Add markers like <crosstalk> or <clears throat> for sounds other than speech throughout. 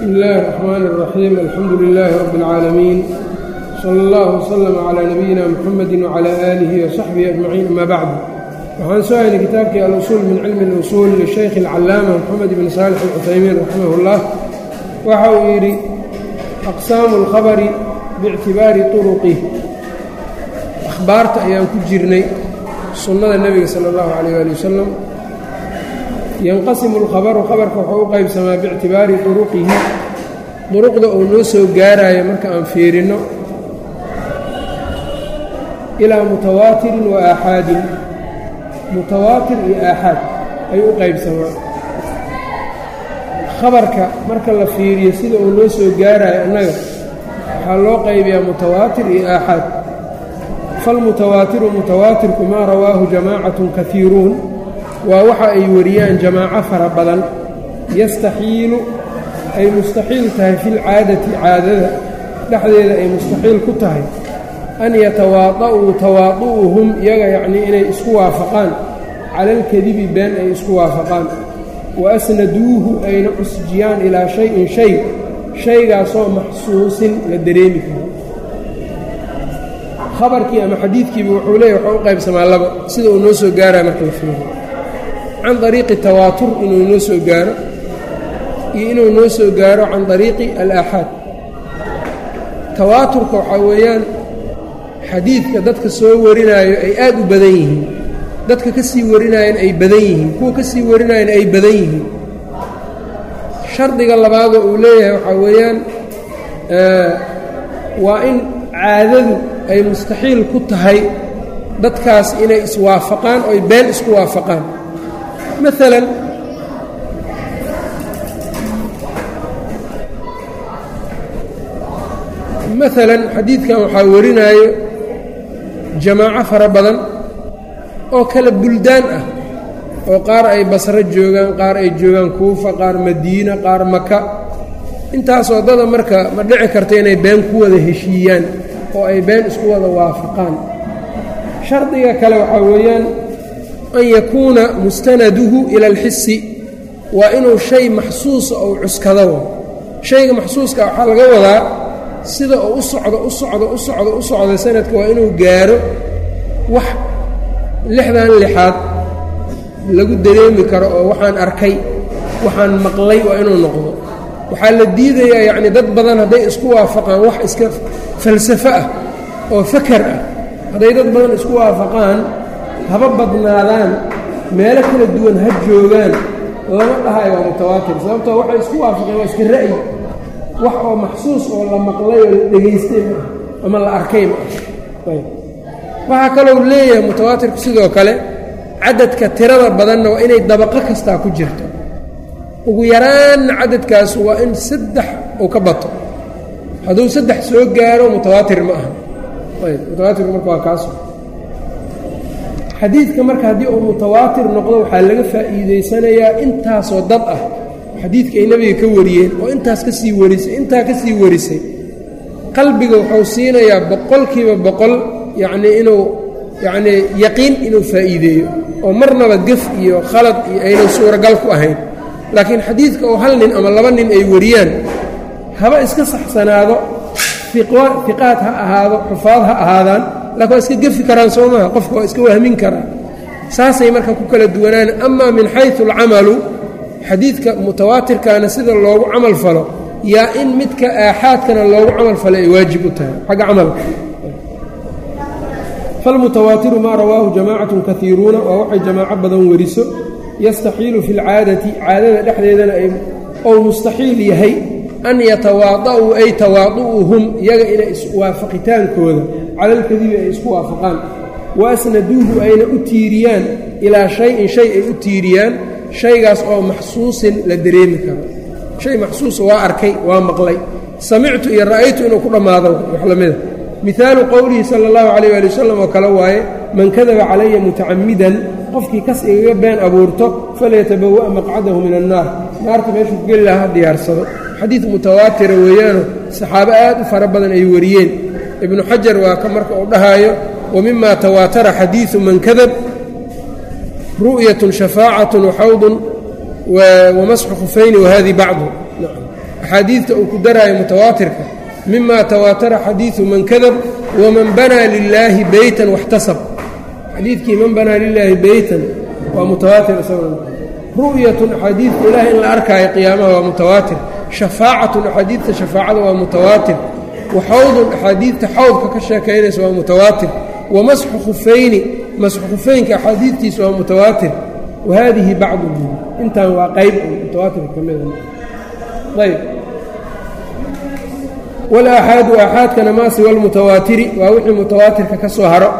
bsmi اllahi الرحmn الرaxيim alxamdu لilaahi rab اlcaalamiin slى اllah وslm عlى nabiyina mxamedi وعlى آlihi وsaxbihi أجmaciin ama bacd waxaan soo haynay kitaabkii alusuul min cilmi اlusuul lishaykh اlcalaama mxamed bn saalix اlcuthaymiin raximah اllah waxa uu yidhi aqsaamu اlkhabari biاctibaari طuruqih akhbaarta ayaan ku jirnay sunnada nebiga salى اllahu عalيyh ali wasalam yanqasimu alkhabaru khabarka wuxuu u qaybsamaa biictibaari duruqihi duruqda uu noo soo gaarayo marka aan fiirinno ilaa mutawaatirin wa aaxaadin mutawaatir iyo aaxaad ayuu u qaybsamaa. Khabarka marka la fiiriyo sida uu noo soo gaarayo annaga waxaa loo qaybiyaa mutawaatir iyo aaxaad falmutawaatiru mutawaatirku maa rawaahu jamaacatun kaiiruun waa waxa ay wariyaan jamaaco fara badan. Yastaxiilu ay mustaxiil tahay filcaadati caadada. Dhexdeeda ay mustaxiil ku tahay. An yatawaada'uu tawaadu'uhum iyaga yacnii inay isku waafaqaan. Cala alkadibi been ay isku waafaqaan. Wa asnaduuhu ayna cusjiyaan ilaa shay-in shay. Shaygaasoo maxsuusin la dareemi karo. Khabarkii ama xadiidkiiba wuxuu leeyahy waxuu u qaybsamaa laba sida uu noo soo gaaraya marka la fiiriyo can ariiqi tawaatur inuu noo soo gaaro iyo inuu noo soo gaaro can ariiqi alaaxaad. Tawaaturka waxaa weeyaan xadiidka dadka soo warinaayo ay aad u badan yihiin. Dadka ka sii warinaayana ay badan yihiin. Kuwa ka sii warinaayana ay badan yihiin. Shardiga labaadoo uu leeyahay waxaa weeyaan waa in caadadu ay mustaxiil ku tahay dadkaas inay iswaafaqaan oo ay been isku waafaqaan maalan maalan xadiidkan waxaa warinaayo jamaaco fara badan oo kala buldaan ah oo qaar ay basro joogaan qaar ay joogaan kuufa qaar madiina qaar maka intaas waddada marka ma dhici karta inay been ku wada heshiiyaan oo ay been isku wada waafaqaan shardiga kale waxaa weeyaan an yakuuna mustanaduhu ila alxisi waa inuu shay maxsuusa ou cuskado. Shayga maxsuuska waxaa laga wadaa sida uu u socdo u socdo u socdo u socdo sanadka waa inuu gaaro wax lixdan lixaad lagu dareemi karo oo waxaan arkay waxaan maqlay waa inuu noqdo. Waxaa la diidayaa yacni dad badan hadday isku waafaqaan wax iska falsafo ah oo fakar ah. Hadday dad badan isku waafaqaan haba badnaadaan meelo kala duwan ha joogaan lama dhahayo waa mutawaatir sababtoo waxay isku waafaqeen waa iska ra'yi. Wax oo maxsuus oo la maqlay oo la dhegaystay ma ah ama la arkay ma ah waxaa kalou leeyahay mutawaatirku sidoo kale cadadka tirada badanna waa inay dabaqo kastaa ku jirto. Ugu yaraanna cadadkaas waa in saddex uu ka bato. Hadduu saddex soo gaaro mutawaatir ma aha. Mutawaatirku marka waa kaas xadiidka marka haddii uu mutawaatir noqdo waxaa laga faa'iidaysanayaa intaasoo dad ah. Xadiidka ay nebiga ka wariyeen oo intaas ka sii warisay intaa ka sii warisay qalbiga wuxuu siinayaa boqolkiiba boqol yacnii inuu yacnii yaqiin inuu faa'iideeyo oo marnaba gef iyo khalad iyo aynan suuragal ku ahayn. Laakiin xadiidka oo hal nin ama laba nin ay wariyaan haba iska saxsanaado fiqaad ha ahaado xufaad ha ahaadaan laakin waa iska gefi karaan soo maha qofka waa iska wahmin karaa saasay marka ku kala duwanaan. Amaa min xaysu alcamalu xadiidka mutawaatirkaana sida loogu camal falo yaa in midka aaxaadkana loogu camal falo ay waajib u tahay. Xagga camalka falmutawaatiru maa rawaahu jamaacatun kaiiruuna waa waxay jamaaco badan wariso. Yastaxiilu fi lcaadati caadada dhexdeedana ou mustaxiil yahay an yatawaada'uu ay tawaadu'uhum iyaga inay iswaafaqitaankooda cala ay isku waafaqaan wa asnaduuhu ayna u tiiriyaan ilaa shay-in shay ay u tiiriyaan shaygaas oo maxsuusin la dareemi karo shay maxsuusa waa arkay waa maqlay samictu iyo ra'aytu inuu ku dhammaado wax la mida mihaalu qowlihi sala allahu calayh ali wasalam oo kale waaye man kadaba calaya mutacammidan qofkii kas igaga been abuurto falyatabawa'a maqcadahu min annaar naarta meeshuu ku geli lahaa ha diyaarsado xadiid mutawaatira weeyaano saxaabo aad u fara badan ay wariyeen. Ibnu xajar waa ka marka uu dhahaayo wa mima tawaatara xadiidu man kadab ru'yatun shafaacatun waxawdun wamasxu khufayni wahadii bacdu. Axaadiidta uu ku daraayo mutawaatirka mima tawaatara xadiidu man kadab waman banaa lilaahi beytan waxtasab xadiidkii man banaa lilaahi beytan waa mutawaatir ru'yatun axaadiidka ilaah in la arkaayo qiyaamaha waa mutawaatir shafaacatun axaadiidta shafaacada waa mutawaatir waxawdun axaadiidta xawdka ka sheekaynaysa waa mutawaatir wamasxu khufayni masxu khufeynka axaadiidtiisa waa mutawaatir wa haadihi bacduhu intan waa qayb mutawaatirka ka mida ayb walaaxaadu aaxaadkana maa siwa waa wixii mutawaatirka ka soo haro.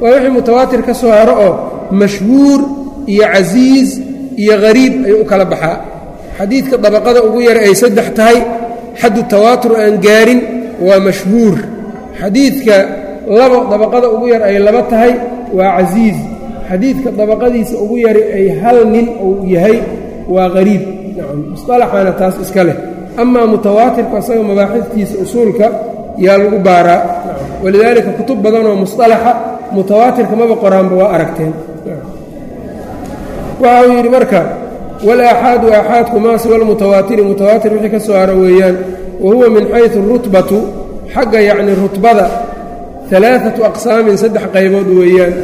Waa wixii mutawaatir ka soo haro oo mashhuur iyo casiiz iyo hariib ayuu u kala baxaa xadiidka dabaqada ugu yara ay saddex tahay xaddu tawaatur aan gaarin waa mashhuur. Xadiidka labo dabaqada ugu yar ay laba tahay waa casiiz. Xadiidka dabaqadiisa ugu yari ay hal nin uu yahay waa hariib nacam musطalaxana taas iska leh. Amaa mutawaatirku asaga mabaaxiftiisa usuulka yaa lagu baaraa. Walidaalika kutub badanoo musطalaxa mutawaatirka maba qoraanba waa aragteen. Waxa uu yidhi marka walaxaadu axaadkumaa siwa almutawaatiri mutawaatir wixii ka soo hara weeyaan wa huwa min xaysu rutbatu xagga yacni rutbada alaaatu aqsaamin saddex qaybood weeyaan.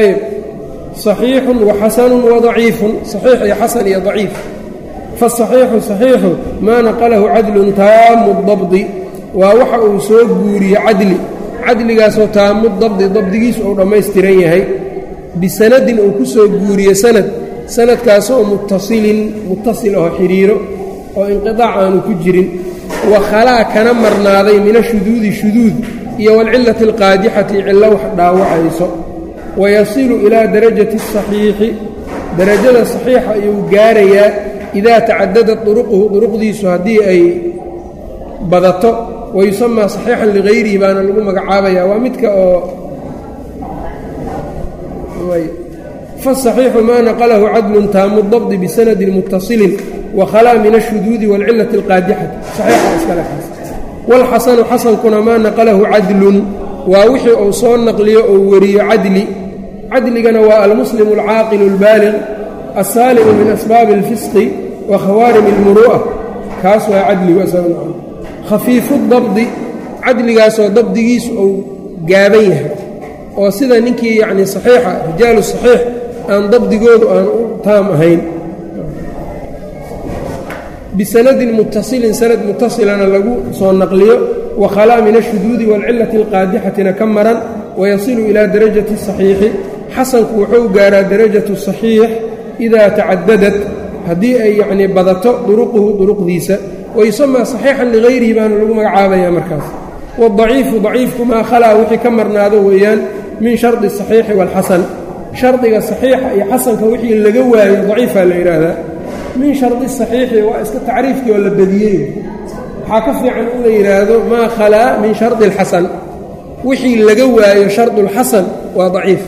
Ayb saxiixun wa xasanun wa iyo xasan iyo daciif. Faasaxiixu saxiixu maa naqalahu cadlun taamu dabdi waa waxa uu soo guuriye cadli. Cadligaasoo taamu dabdi dabdigiisu uu dhammaystiran yahay. Bisanadin uu ku soo guuriye sanad sanadkaas oo muttasilin muttasil oo xidhiiro oo inqiaac aanu ku jirin wa khalaa kana marnaaday min ashuduudi shuduud iyo walcillati alqaadixati cillo wax dhaawacayso. Wayasilu ilaa darajati asaxiixi darajada saxiixa ayuu gaarayaa idaa tacadada duruquhu duruqdiisu haddii ay badato wayusamaa saxiixan ligayrihi baana lagu magacaabaya waa midka oo fasaxiixu maa naqalahu cadlun taamu dabdi bisanadin mutasilin wakhalaa min ashuduudi waalcilati alqaadixati. Saxiixa iskale kaas waalxasanu xasankuna maa naqalahu cadlun waa wixii uu soo naqliyo ou weriyo cadli. Cadligana waa almuslimu alcaaqilu albaaliq alsaalimu min asbaabi alfisqi wa khawaarim almuru'a kaas waa cadligu asalu khafiifu dabdi cadligaasoo dabdigiisu uu gaaban yahay. Oo sida ninkii yacnii saxiixa rijaalu saxiix aan dabdigoodu aan u taam ahayn. Bisanadin muttasilin sanad muttasilana lagu soo naqliyo wa khalaa min ashuduudi waalcillati alqaadixatina ka maran wayasilu ilaa darajati saxiixi. Xasanku wuxuu gaaraa darajatu saxiix idaa tacadadat haddii ay yacnii badato duruquhu duruqdiisa. Wayusamaa saxiixan ligayrihi baana lagu magacaabayaa markaas. Wadaciifu daciifku maa khalaa wixii ka marnaado weeyaan min shardi asaxiixi waalxasan shardiga saxiixa iyo xasanka wixii laga waayo daciifaa la yidhaahdaa min shardi saxiixi waa iska tacriifkii oo la badiyey. Waxaa ka fiican in la yidhaahdo maa khalaa min shardi alxasan wixii laga waayo shardulxasan waa daciif.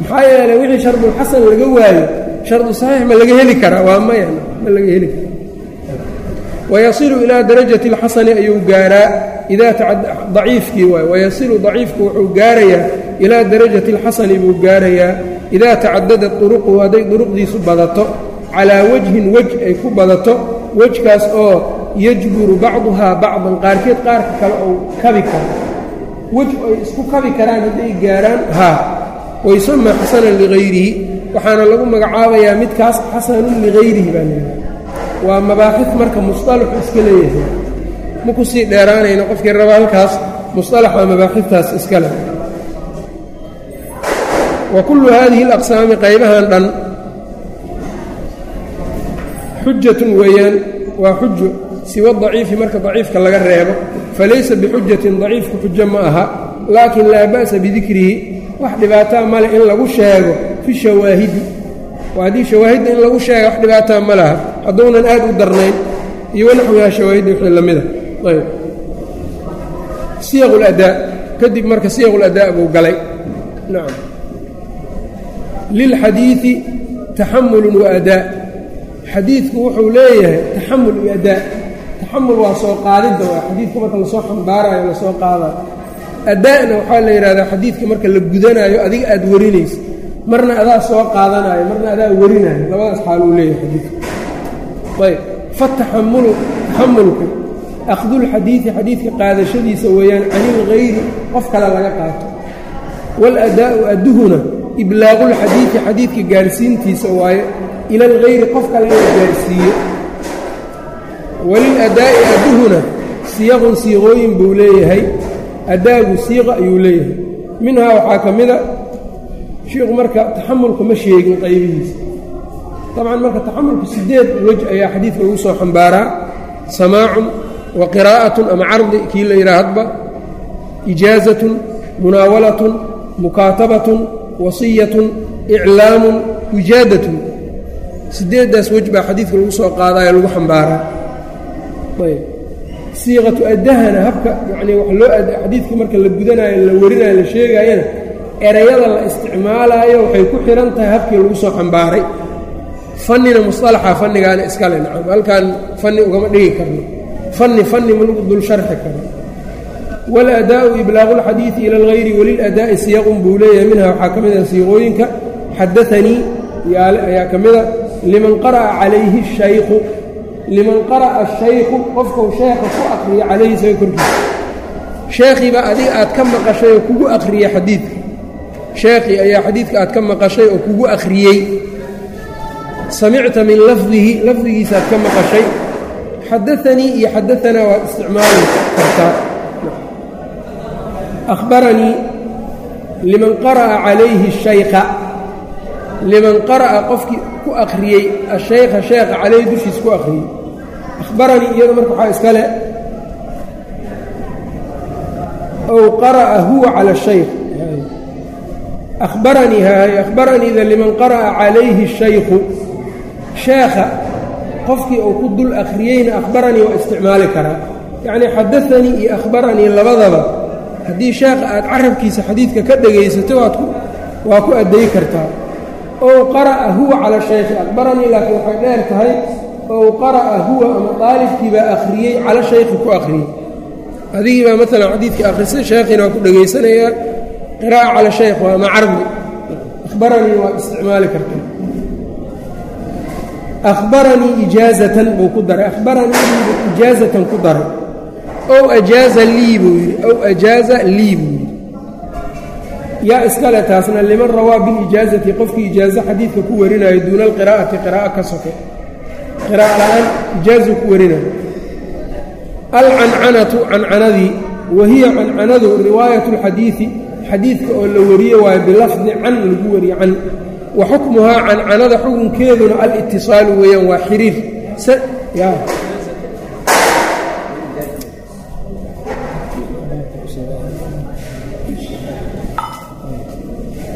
Maxaa yeelay wixii shardulxasan laga waayo shardu saxiix ma laga heli karaa? Waa maya ma laga heli karaa. Wayasilu ilaa darajati اlxasani ayuu gaaraa daciifkii waay wayasilu daciifku wuxuu gaarayaa ilaa darajati اlxasani buu gaarayaa idaa tacadadat duruquhu hadday duruqdiisu badato calaa wajhin wej ay ku badato wejkaas oo yajburu bacduhaa bacdan qaarkeed qaarka kale ou kabi karo wej ay isku kabi karaan hadday gaaraan haa wayusamaa xasanan ligayrihi waxaana lagu magacaabayaa midkaas xasanun ligayrihi baa leedahay waa mabaaxid marka musطalaxu iska leeyahay ma ku sii dheeraanayno qofkii raba halkaas musطalaxa mabaaxidtaas iska leh. Wa kullu haadihi اlaqsaami qaybahan dhan xujatun weeyaan waa xujo siwa daciifi marka daciifka laga reebo falaysa bixujatin daciifku xujo ma aha laakin laa ba'sa bidikrihi wax dhibaataa male in lagu sheego fi shawaahidi. Waa haddii shawaahidda in lagu sheega wax dhibaataa ma laha hadduunan aad u darnayn iyo wanaxwihaa shawaahidda wixii la mida ayb siyaq اladaa kadib marka siyaq اladaa buu galay. Lilxadiidi taxamulun wa adaa xadiidku wuxuu leeyahay taxamul iyo adaa taxamul waa soo qaadidda waa xadiidka marka la soo xambaarayo la soo qaadayo adaa'na waxaa la yidhahdaa xadiidka marka la gudanaayo adiga aad warinaysa marna adaa soo qaadanaayo marna adaa warinaayo. Labadaas xaal uu leeyahay xadiidku ayb. Fataxamulu taxamulku akhdulxadiidi xadiidka qaadashadiisa weeyaan can ilgayri qof kale laga qaato waal-adaa'u adduhuna iblaaqulxadiidi xadiidka gaarsiintiisa waaye ila algayri qof kale in la gaarsiiyo walil-adaa'i adduhuna siyaqun siiqooyin buu leeyahay adaagu siiqa ayuu leeyahay minhaa waxaa ka mida shiikhu marka taxamulka ma sheegin qaybihiisa dabcan marka taxamulku siddeed wej ayaa xadiidka lagu soo xambaaraa samaacun wa qiraa'atun ama cardi kii la yidhaha hadba ijaazatun munaawalatun mukaatabatun wasiyatun iclaamun wijaadatun siddeeddaas wej baa xadiidka lagu soo qaadaayo lagu xambaaraa. Ayb. Siiqatu addahana habka yacnii wax loo xadiidka marka la gudanaayo la warinayo la sheegaayana erayada la isticmaalaayo waxay ku xidhan tahay habkii lagu soo xambaaray. Fannina musalaxa fannigaana iskale nacam. Halkaan fanni ugama dhigi karno fanni fanni ma lagu dul sharxi karo waal-adaa'u iblaaqu lxadiidi ila algayri walil-adaa'i siyaqun buu leeyahay minha waxaa ka mid ah siiqooyinka xadaanii ayaa ka mida liman qara'a calayhi shaykhu liman qara'a ashaykhu qofkau sheekha ku aqriya calayhi isaga korkiisa sheekhiibaa adiga aad ka maqashay oo kugu aqriyey xadiidka sheekhii ayaa xadiidka aad ka maqashay oo kugu akhriyey samicta min lafdihi lafdigiisaaad ka maqashay xadaanii iyo xadaanaa waad isticmaali kartaa ahbaranii liman qara'a calayhi shaykha liman qara'a qofkii ku akhriyey ashaykha sheekha calayhi dushiis ku akhriyey ahbaranii iyada marka waxaa iska le ow qara'a huwa cala shaykh ahbaranii haay ahbaraniida liman qara'a calayhi shaykhu sheekha qofkii uu ku dul akhriyeyna akhbaranii waa isticmaali karaa. Yacnii xadaanii iyo akhbaranii labadaba haddii sheekha aad carabkiisa xadiidka ka dhegaysato waa ku adday kartaa. Ow qara'a huwa cala shaykhi akhbaranii laakiin waxay dheer tahay ow qara'a huwa ama daalibkii baa akhriyey cala shaykhi ku akhriyey. Adigii baa maalan xadiidkii akhrisay sheekhiina waa ku dhegaysanayaa qiraa'a cala shaykh waa ama carbi akhbaranii waa isticmaali kartaa ahbaranii ijaazatan buu ku daray ahbaranii ijaazatan ku daray ow ajaaza lii buu yidhi ow ajaaza lii buu yidhi yaa iskale taasna liman rawaa bilijaazati qofkii ijaazo xadiidka ku warinayo duuna alqiraa'ati qiraa'a ka soke qiraa'a la'aan ijaazu ku warinayo alcancanatu cancanadii wa hiya cancanadu riwaayat اlxadiidi xadiidka oo la wariye waayo bilafdi can lagu wariye can wa xukmuhaa cancanada xukunkeeduna alitisaalu weeyaan waa xiriir.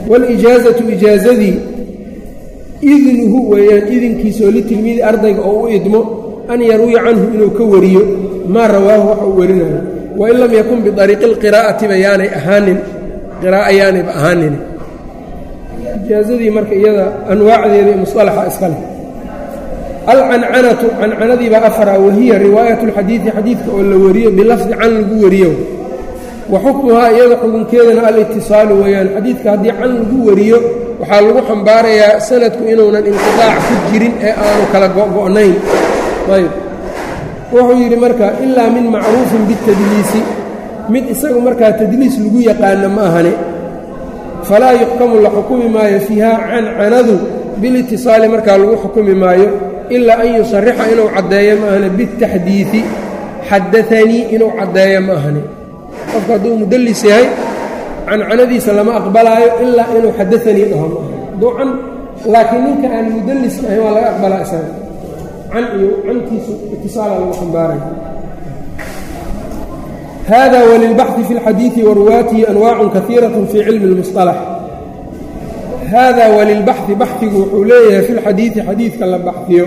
Wاlijaazatu ijaazadii idnuhu weeyaan idinkiisaoo litilmiidi ardayga oo u idmo an yarwiya canhu inuu ka wariyo maa rawaahu waxa uu warinayo wain lam yakun biariiqi اlqiraa'atiba yaanay ahaanin qira'a yaanayba ahaanin ijaazadii marka iyada anwaacdeeda ee musalaxa iska leh. Alcancanatu cancanadiibaa afara wahiya riwaayat اlxadiidi xadiidka oo la wariyo bilafdi can lagu wariyo. Wa xukmuhaa iyada xukunkeedana alitisaalu weeyaan xadiidka haddii can lagu wariyo waxaa lagu xambaarayaa sanadku inuunan inqidaac ku jirin ee aanu kala go'go'nayn ayb wuxuu yidhi marka ilaa min macruufin bitadliisi mid isagu markaa tadliis lagu yaqaana ma ahane falaa yuxkamu la xukumi maayo fiiha cancanadu bilitisaali markaa lagu xukumi maayo ilaa an yusarixa inuu caddeeyo ma ahane bitaxdiidi xadaanii inuu caddeeyo ma ahane qofka hadduu mudallis yahay cancanadiisa lama aqbalaayo ilaa inuu xadaanii dhaho ma aha duucan laakiin ninka aan mudallis ahayn waa laga aqbalaa isaga. Can iyo cantiisu itisaala lagu xambaaraya hada walilbaxi fi اlxadiiثi waruwaatihi anwaacun kaiiraة fii cilmi اlmusطalax hada walilbaxi baxigu wuxuu leeyahay fi lxadiiثi xadiidka la baxfiyo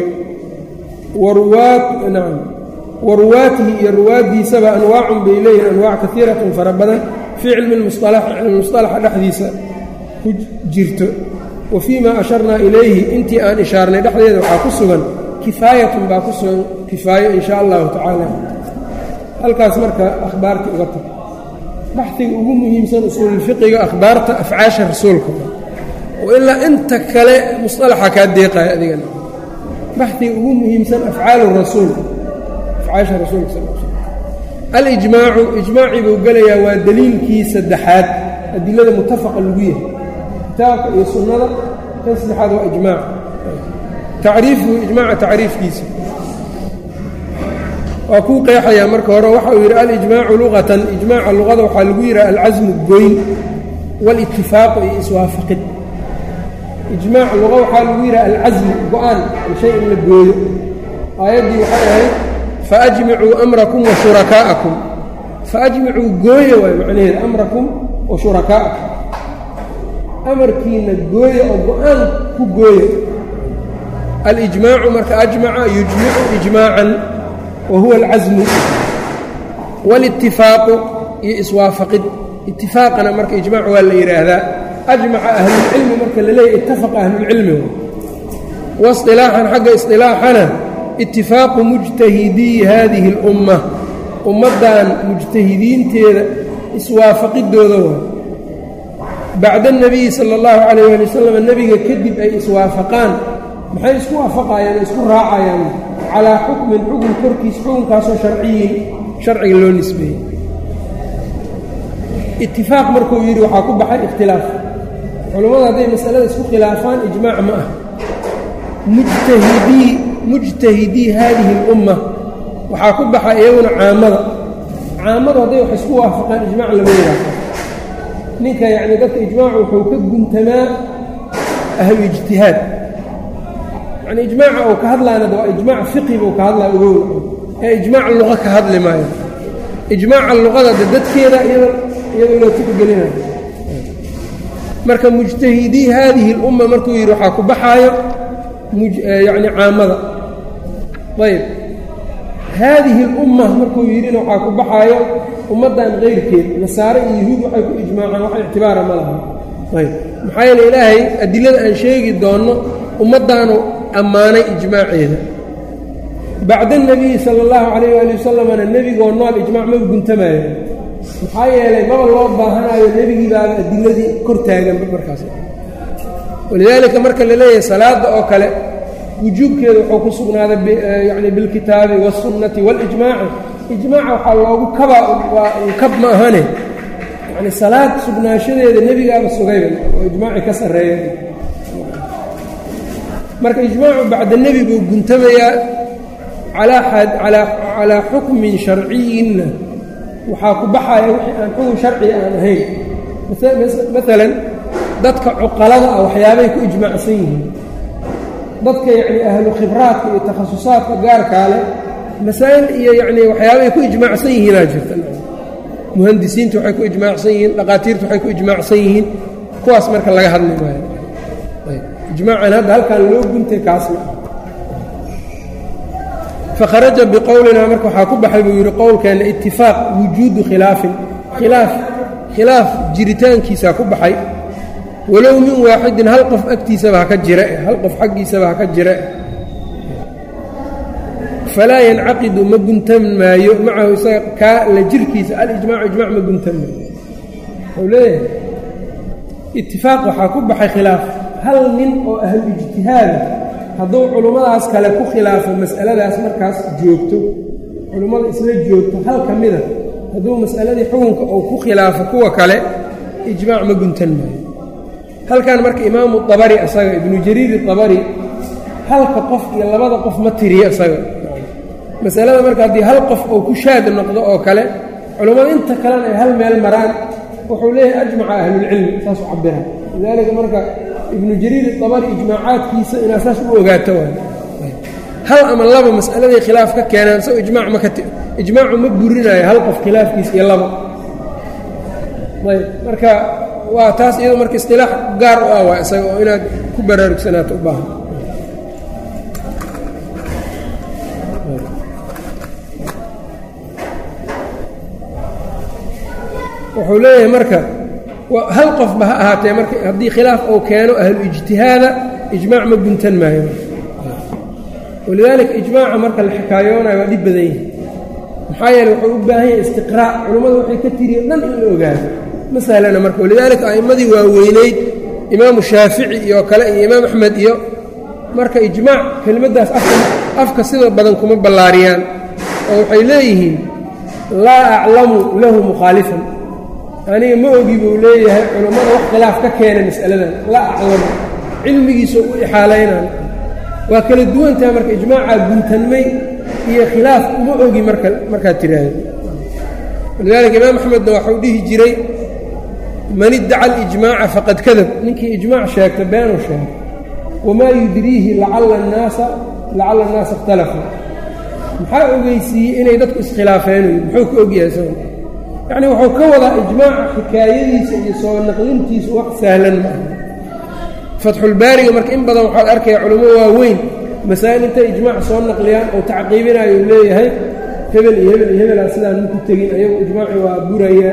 waruwaatihi iyo ruwaaddiisaba anwaacun bay leeyihin anwaac kaiiratun fara badan fii cilmi اlmusطalax cilmimusطalaxa dhexdiisa ku jirto wa fii ma asharnaa ilayhi intii aan ishaarnay dhexdeeda waxaa ku sugan kifaayatun baa ku sugan kifaayo in sha allahu tacaala halkaas marka akhbaartii uga tag. Baxiga ugu muhiimsan usuululfiqiga akhbaarta afcaasha rasuulka. Ilaa inta kale musطalaxa kaa deeqaya adigana baxdiga ugu muhiimsan afcaalu rasuul. Afcaasha rasuulka sal l alijmaacu ijmaacii buu gelayaa waa deliilkii saddexaad. Adilada mutafaqa lagu yahay. Kitaabka iyo sunnada kan saddexaad waa ijmaac. Tacriifuhu ijmaaca tacriifkiisa waa kuu qeexayaa marka hore waxa uu yidhi alijmaacu luqatan ijmaaca luqada waxaa lagu yidhaha alcasmu goyn wاlitifaaqu iyo iswaafaqid ijmaac luqa waxaa lagu yidhaha alcasmu go'aan shay in la gooyo. Aayaddii waxay ahayd faajmicuu amrakum wa shurakaa'akum faajmicuu gooya waay macnaheeda amrakum wa shurakaa'akum amarkiina gooya oo go'aan ku gooya alijmaacu marka ajmaca yujmicu ijmaacan wa huwa alcasmu wاlitifaaqu iyo iswaafaqid itifaaqana marka ijmaac waa la yidhaahdaa ajmaca ahlulcilmi marka la leeyahy itafaqa ahlulcilmi wasilaaxan xagga isilaaxana itifaaqu mujtahidii haadihi اlumma ummaddan mujtahidiinteeda iswaafaqidooda waa bacda الnabiyi salى اllahu calayh ali wasalam nebiga kadib ay iswaafaqaan maxay isku waafaqayaan isku raacayaan calaa xukmin xukun korkiis xukunkaasoo sharciyin sharciga loo nisbeeyey. Itifaaq markuu yidhi waxaa ku baxay ikhtilaaf. Culammadu hadday masalada isku khilaafaan ijmaac ma ah mujtahidii mujtahidii haadihi اlumma waxaa ku baxa iyaguna caamada. Caamadu hadday wax isku waafaqaan ijmac lama yidhaahdo ninka yacni dadka ijmaacu wuxuu ka guntamaa ahlu ijtihaad yacni ijmaaca uu ka hadlaanad waa ijmaac fiqi buu ka hadlaa ogow ee ijmaac luqa ka hadli maayo. Ijmaaca luqada de dadkeeda iyadoo loo tixgelinayo marka mujtahidii haadihi اlumma markuu yidhi waxaa ku baxaayo yacni caamada. Ayb haadihi اlumma markuu yidhina waxaa ku baxaayo ummaddan kayrkeed nasaare iyo yahuud waxay ku ijmaacaan wax ictibaara ma laha. Ayb maxaa yeele ilaahay adilada aan sheegi doonno ummaddaanu ammaanay ijmaaceeda. Bacda anebiyi sala allahu calayh ali wasalamna nebigoo nool ijmaac ma guntamaayo maxaa yeelay maba loo baahanaayo nebigiibaaa adiladii kor taaganba markaas. Walidaalika marka la leeyahay salaadda oo kale wujuubkeeda wuxuu ku sugnaaday eh, yani bilkitaabi waasunnati waalijmaaci ijmaaca waxaa loogu kabaa waa kab ma ahane. Yani salaad sugnaashadeeda nebigaaba sugayba oo ijmaaci ka sarreeya marka ijmaacu bacda nebi buu guntamayaa calaa xukmin sharciyinna waxaa ku baxaya wixii aan xukun sharci aan ahayn. Maalan dadka cuqalada ah waxyaabay ku ijmaacsan yihiin. Dadka yacni ahlu khibraadka iyo takhasusaadka gaarkaa leh masaa'il iyo yacni waxyaabay ku ijmaacsan yihiinaa jirta. Muhandisiinta waxay ku ijmaacsan yihiin dhaqaatiirta waxay ku ijmaacsan yihiin. Kuwaas marka laga hadli maayo ijmaacan hadda halkaan loo guntay kaasma fakharaja biqowlinaa marka waxaa ku baxay buu yidhi qowlkeenna itifaaq wujuudu khilaafin khilaaf khilaaf jiritaankiisaa ku baxay walow min waaxidin hal qof agtiisaba haka jira hal qof xaggiisaba haka jira falaa yancaqidu ma guntan maayo macahu isaga kaa la jirkiisa alijmaacu ijmac ma guntan maayo wuxuu leeyahay itifaaq waxaa ku baxay khilaaf hal nin oo ahlu ijtihaada hadduu culummadaas kale ku khilaafo mas'aladaas markaas joogto culummada isla joogto hal ka mida hadduu mas'aladii xukunka uu ku khilaafo kuwa kale ijmaac ma guntan maayo. Halkan marka imaamu dabari isaga ibnu jariiri dabari halka qof iyo labada qof ma tiriyo isaga masalada marka haddii hal qof uu ku shaad noqdo oo kale culummada inta kalena ay hal meel maraan wuxuu leeyahay ajmaca ahlulcilmi saasuu cabira lidaalika marka ibnu jariir dabari ijmaacaadkiisa inaa saas u ogaato hal ama laba mas'aladay khilaaf ka keenaan sao ijmaac ma ijmaacu ma burinayo hal qof khilaafkiisa iyo laba. Ayb marka waa taas iyado marka istilaax gaar u ah waa isaga oo inaad ku baraarugsanaato u baahan. Wuxuu leeyahay marka hal qofba ha ahaatee marka haddii khilaaf uu keeno ahlu ijtihaada ijmaac ma guntan maayo. Walidaalika ijmaaca marka la xikaayoonayo waa dhib badan yahay. Maxaa yeele wuxuu u baahan yahay istiqraac. Culummadu waxay ka tiriyo dhan in la ogaado. Ma sahlana marka walidaalika a'immadii waaweyneyd imaamu shaafici iyo kale iyo imaam axmed iyo marka ijmaac kelimaddaas afka sida badan kuma ballaariyaan. Oo waxay leeyihiin laa aclamu lahu mukhaalifan aniga ma ogi buu leeyahay culammada wax khilaaf ka keena mas'aladan. Laa aclamu cilmigiisa u ixaalaynaan. Waa kala duwantaha marka ijmaacaa guntanmay iyo khilaaf uma ogi marka markaad tiraahdo. Walidaalika imaam axmedna waxau dhihi jiray man iddaca alijmaaca faqad kadab. Ninkii ijmaac sheegta beenuu sheegay wamaa yudriihi lacalla annaasa lacalla annaasa ikhtalafuu maxaa ogeysiiyey inay dadku iskhilaafeenuy muxuu ka ogyahay isaga yacnii wuxuu ka wadaa ijmaaca xikaayadiisa iyo soo naqlintiisu wax sahlan maaha fatxulbaariga marka in badan waxaad arkaya culamo waaweyn masaa'il intay ijmaac soo naqliyaan oo tacqiibinayo uu leeyahay hebel iyo hebel iyo hebelaa sidaan maku tegin ayagu ijmaaci waa buraya.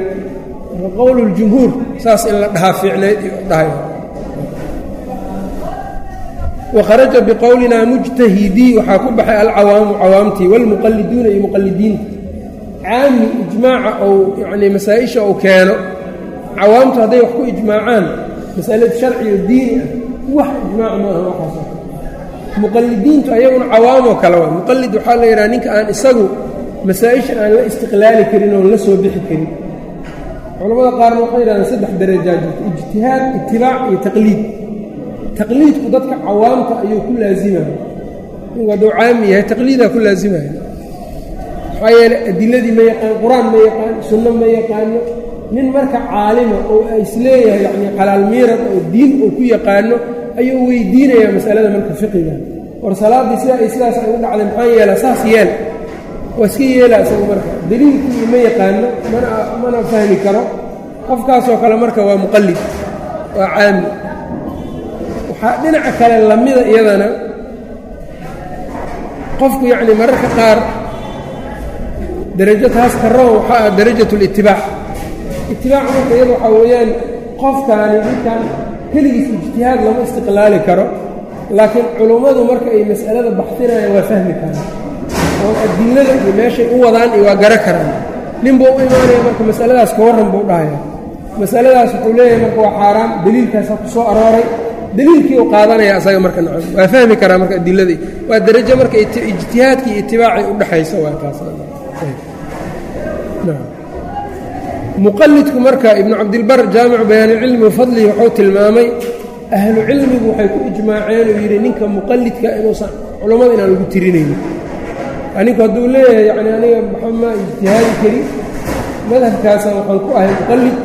Qowl اljumhuur saas in la dhahaa fiicnayd iyo dhahay. Wakharaja biqowlina mujtahidii waxaa ku baxay alcawaamu cawaamtii wاlmuqaliduuna iyo muqalidiinta caami ijmaaca ou yanii masaa-isha uu keeno cawaamtu hadday wax ku ijmaacaan masalad sharci o diini ah wax ijmaac maaha waxaas muqalidiintu ayaguna cawaamoo kale waa muqalid waxaa la yidhaha ninka aan isagu masaa-isha aan la istiqlaali karin oon la soo bixi karin. Culamada qaarna waxay yidhahdeen saddex darajaa jirta ijtihaad itibaac iyo taqliid. Taqliidku dadka cawaamta ayuu ku laazimaya ninku hadduu caami yahay taqliidaa ku laazimaya maxaa yeeley adiladii ma yaqaan qur'aan ma yaqaan sunno ma yaqaano nin marka caalima oo is leeyahay yacni xalaal miirad oo diin uu ku yaqaano ayuu weydiinayaa masalada marka fiqiga. War salaaddii sidaa iyo sidaas ay u dhacday maxaa yeela saas yeel. Waa iska yeelaa isagu marka. Daliilkii ma yaqaano mana mana fahmi karo. Qofkaasoo kale marka waa muqallid waa caami. Waxaa dhinaca kale lamida iyadana qofku yacni mararka qaar darajo taas karoon waxaa ah darajat litibaac itibaac marka iyada waxaa weeyaan qofkaani ninkan keligiis ijtihaad lama istiqlaali karo laakiin culummadu marka ay mas'alada baxsinayaan waa fahmi karaan. Oo adilada iyo meeshay u wadaan iyo waa gara karaan. Nin buu u imaanaya marka masaladaas ka warran buu dhahaya masaladaas wuxuu leeyahay marka waa xaaraan deliilkaasaa ku soo arooray. Deliilkii u qaadanaya asaga marka waa fahmi karaa marka adiladii waa darajo marka ijtihaadkii iyo itibaacii u dhexaysa waa taas muqalidku marka ibnu cabdilbar jaamicu bayaanilcilmi wafadlihi wuxuu tilmaamay ahlu cilmigu waxay ku ijmaaceen uu yidhi ninka muqalidka inuusan culammada inaan lagu tirinaynin ninku hadduu leeyahay yani aniga maxama ijtihaadi kari? Madhabkaasa waxaan ku ahay muqallid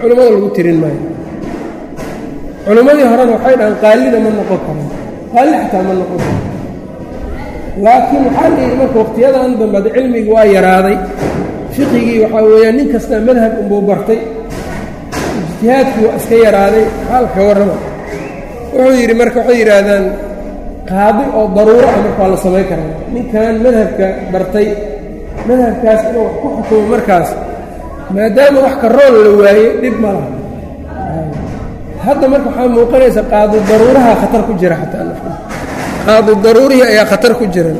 culammada lagu tirin maayo. Culammadii horena waxay dhahaan qaallina ma noqon karan qaalli xataa ma noqon karo laakiin waxaa la yidhi marka wakhtiyadan dambe ad cilmigi waa yaraaday fiqigii waxaa weeyaan nin kastaa madhab unbuu bartay ijtihaadkii waa iska yaraaday xaalka warrama. Wuxuu yidhi marka waxay yidhaahdaan qaadi oo daruuro ah marka waa la samayn karaa. Ninkan madhabka bartay madhabkaas inuu wax ku xukumo markaas maadaama wax karool la waaye dhib ma laha. Hadda marka waxaa muuqanaysa qaadi daruuraha khatar ku jira xataa qaadi daruurihii ayaa khatar ku jiran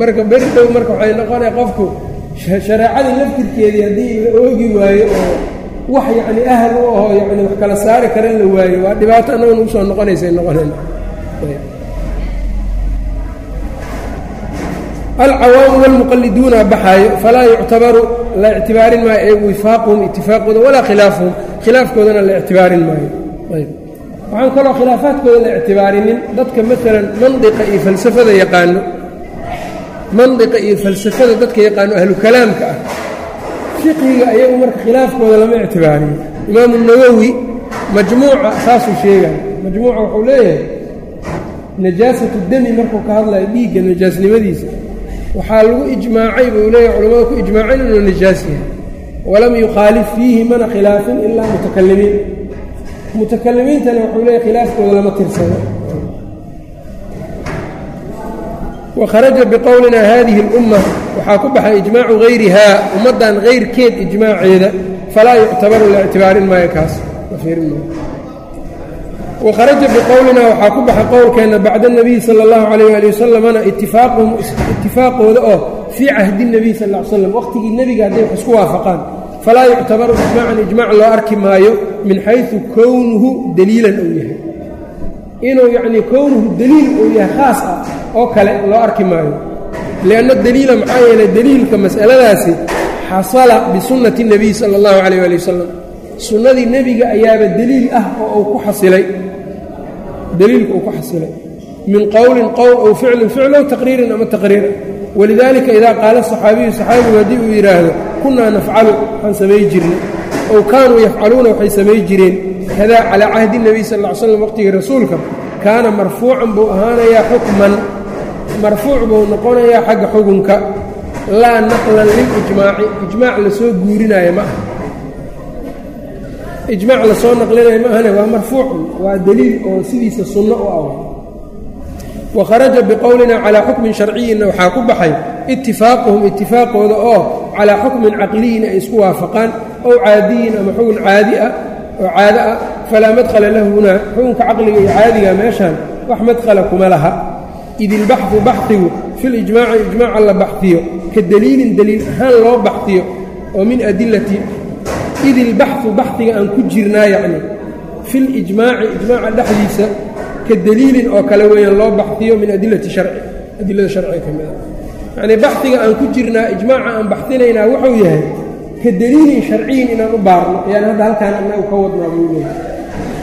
marka beri dhow marka waxay noqonaya qofku shareecadii laftirkeedii haddii la oogi waayo oo wax yacni ahal u ahoo yacni wax kala saari karan la waayo waa dhibaato annaga nagu soo noqonaysay noqonayna alcawaamu wاlmuqaliduuna baxaayo falaa yuctabaru la ictibaarin maayo ee wifaaquhum itifaaqooda walaa khilaafuhum khilaafkoodana la ictibaarin maayo waxaan kaloo khilaafaadkooda la ictibaarinin dadka maalan mandiqa iyo falsafada yaqaano. Mandiqa iyo falsafada dadka yaqaano ahlu kalaamka ah. Fiqhiga ayagu marka khilaafkooda lama ictibaariyo imaamu nawowi majmuuca saasuu sheegaya majmuuca wuxuu leeyahay najaasatu demi markuu ka hadlayo dhiigga najaasnimadiisa. Waxaa lagu ijmaacay buu leeyahay culamada ku ijmaaceen inuu najaas yahay. Walam yukhaalif fiihi mana khilaafin ilaa mutakalimiin mutakalimiintana wuxuu leeyahy khilaafkooda lama tirsano wakharaja biqowlina hadihi اlumma waxaa ku baxay ijmaacu hayrihaa ummaddan hayrkeed ijmaaceeda falaa yuctabaru la ictibaarin maayo kaas wakharaja biqowlina waxaa ku baxa qowlkeenna bacda اnabiy sala اllahu alayh ali wasalamana itifaaqhum itifaaqooda oo fii cahdi الnabiy sal ll ly slam waqhtigii nebiga hadday wax isku waafaqaan falaa yuctabaru ijmaacan ijmaac loo arki maayo min xaysu kownuhu daliilan uu yahay inuu yacnii kownuhu deliil uu yahay khaas ah oo kale loo arki maayo lianna deliila maxaa yeelay deliilka mas'aladaasi xasala bisunnati nebiy sala allahu calayh waali wasalam sunnadii nebiga ayaaba deliil ah oo uu ku xasilay deliilka uu ku xasilay min qowlin qowl ow ficlin ficlow taqriirin ama taqriir ah walidaalika idaa qaala saxaabiyu saxaabigu haddii uu yidhaahdo kunnaa nafcalu waxaan samay jirnay ow kaanuu yafcaluuna waxay samay jireen. Kadaa calaa cahdi nebiy sal ll slam waqtigii rasuulka kaana marfuucan buu ahaanayaa xukman. Marfuuc buu noqonayaa xagga xukunka. Laa naqlan lilijmaaci ijmaac la soo guurinaayo ma aha. Ijmaac la soo naqlinaya ma ahane waa marfuucun waa deliil oo sidiisa sunno u ah wa kharaja biqowlina calaa xukmin sharciyinna waxaa ku baxay itifaaquhum itifaaqooda oo calaa xukmin caqliyin ay isku waafaqaan ow caadiyin ama xukun caadi ah oo caado ah falaa madkhala lahu hunaa xukunka caqliga iyo caadiga meeshaan wax madkhala kuma laha id ilbaxu baxigu filijmaaci ijmaaca la baxiyo ka deliilin deliil ahaan loo baxiyo oo min adilati id ilbaxu baxiga aan ku jirnaa yacni filijmaaci ijmaaca dhexdiisa ka deliilin oo kale weeyaan loo baxiyo min adilati sharci. Adilada sharciga ka mid a yacnii baxiga aan ku jirnaa ijmaaca aan baxinaynaa wuxuu yahay ka deliilin sharciyin inaan u baarno. Ayaan hadda halkaan annagu ka wadnaa buu leeyahay.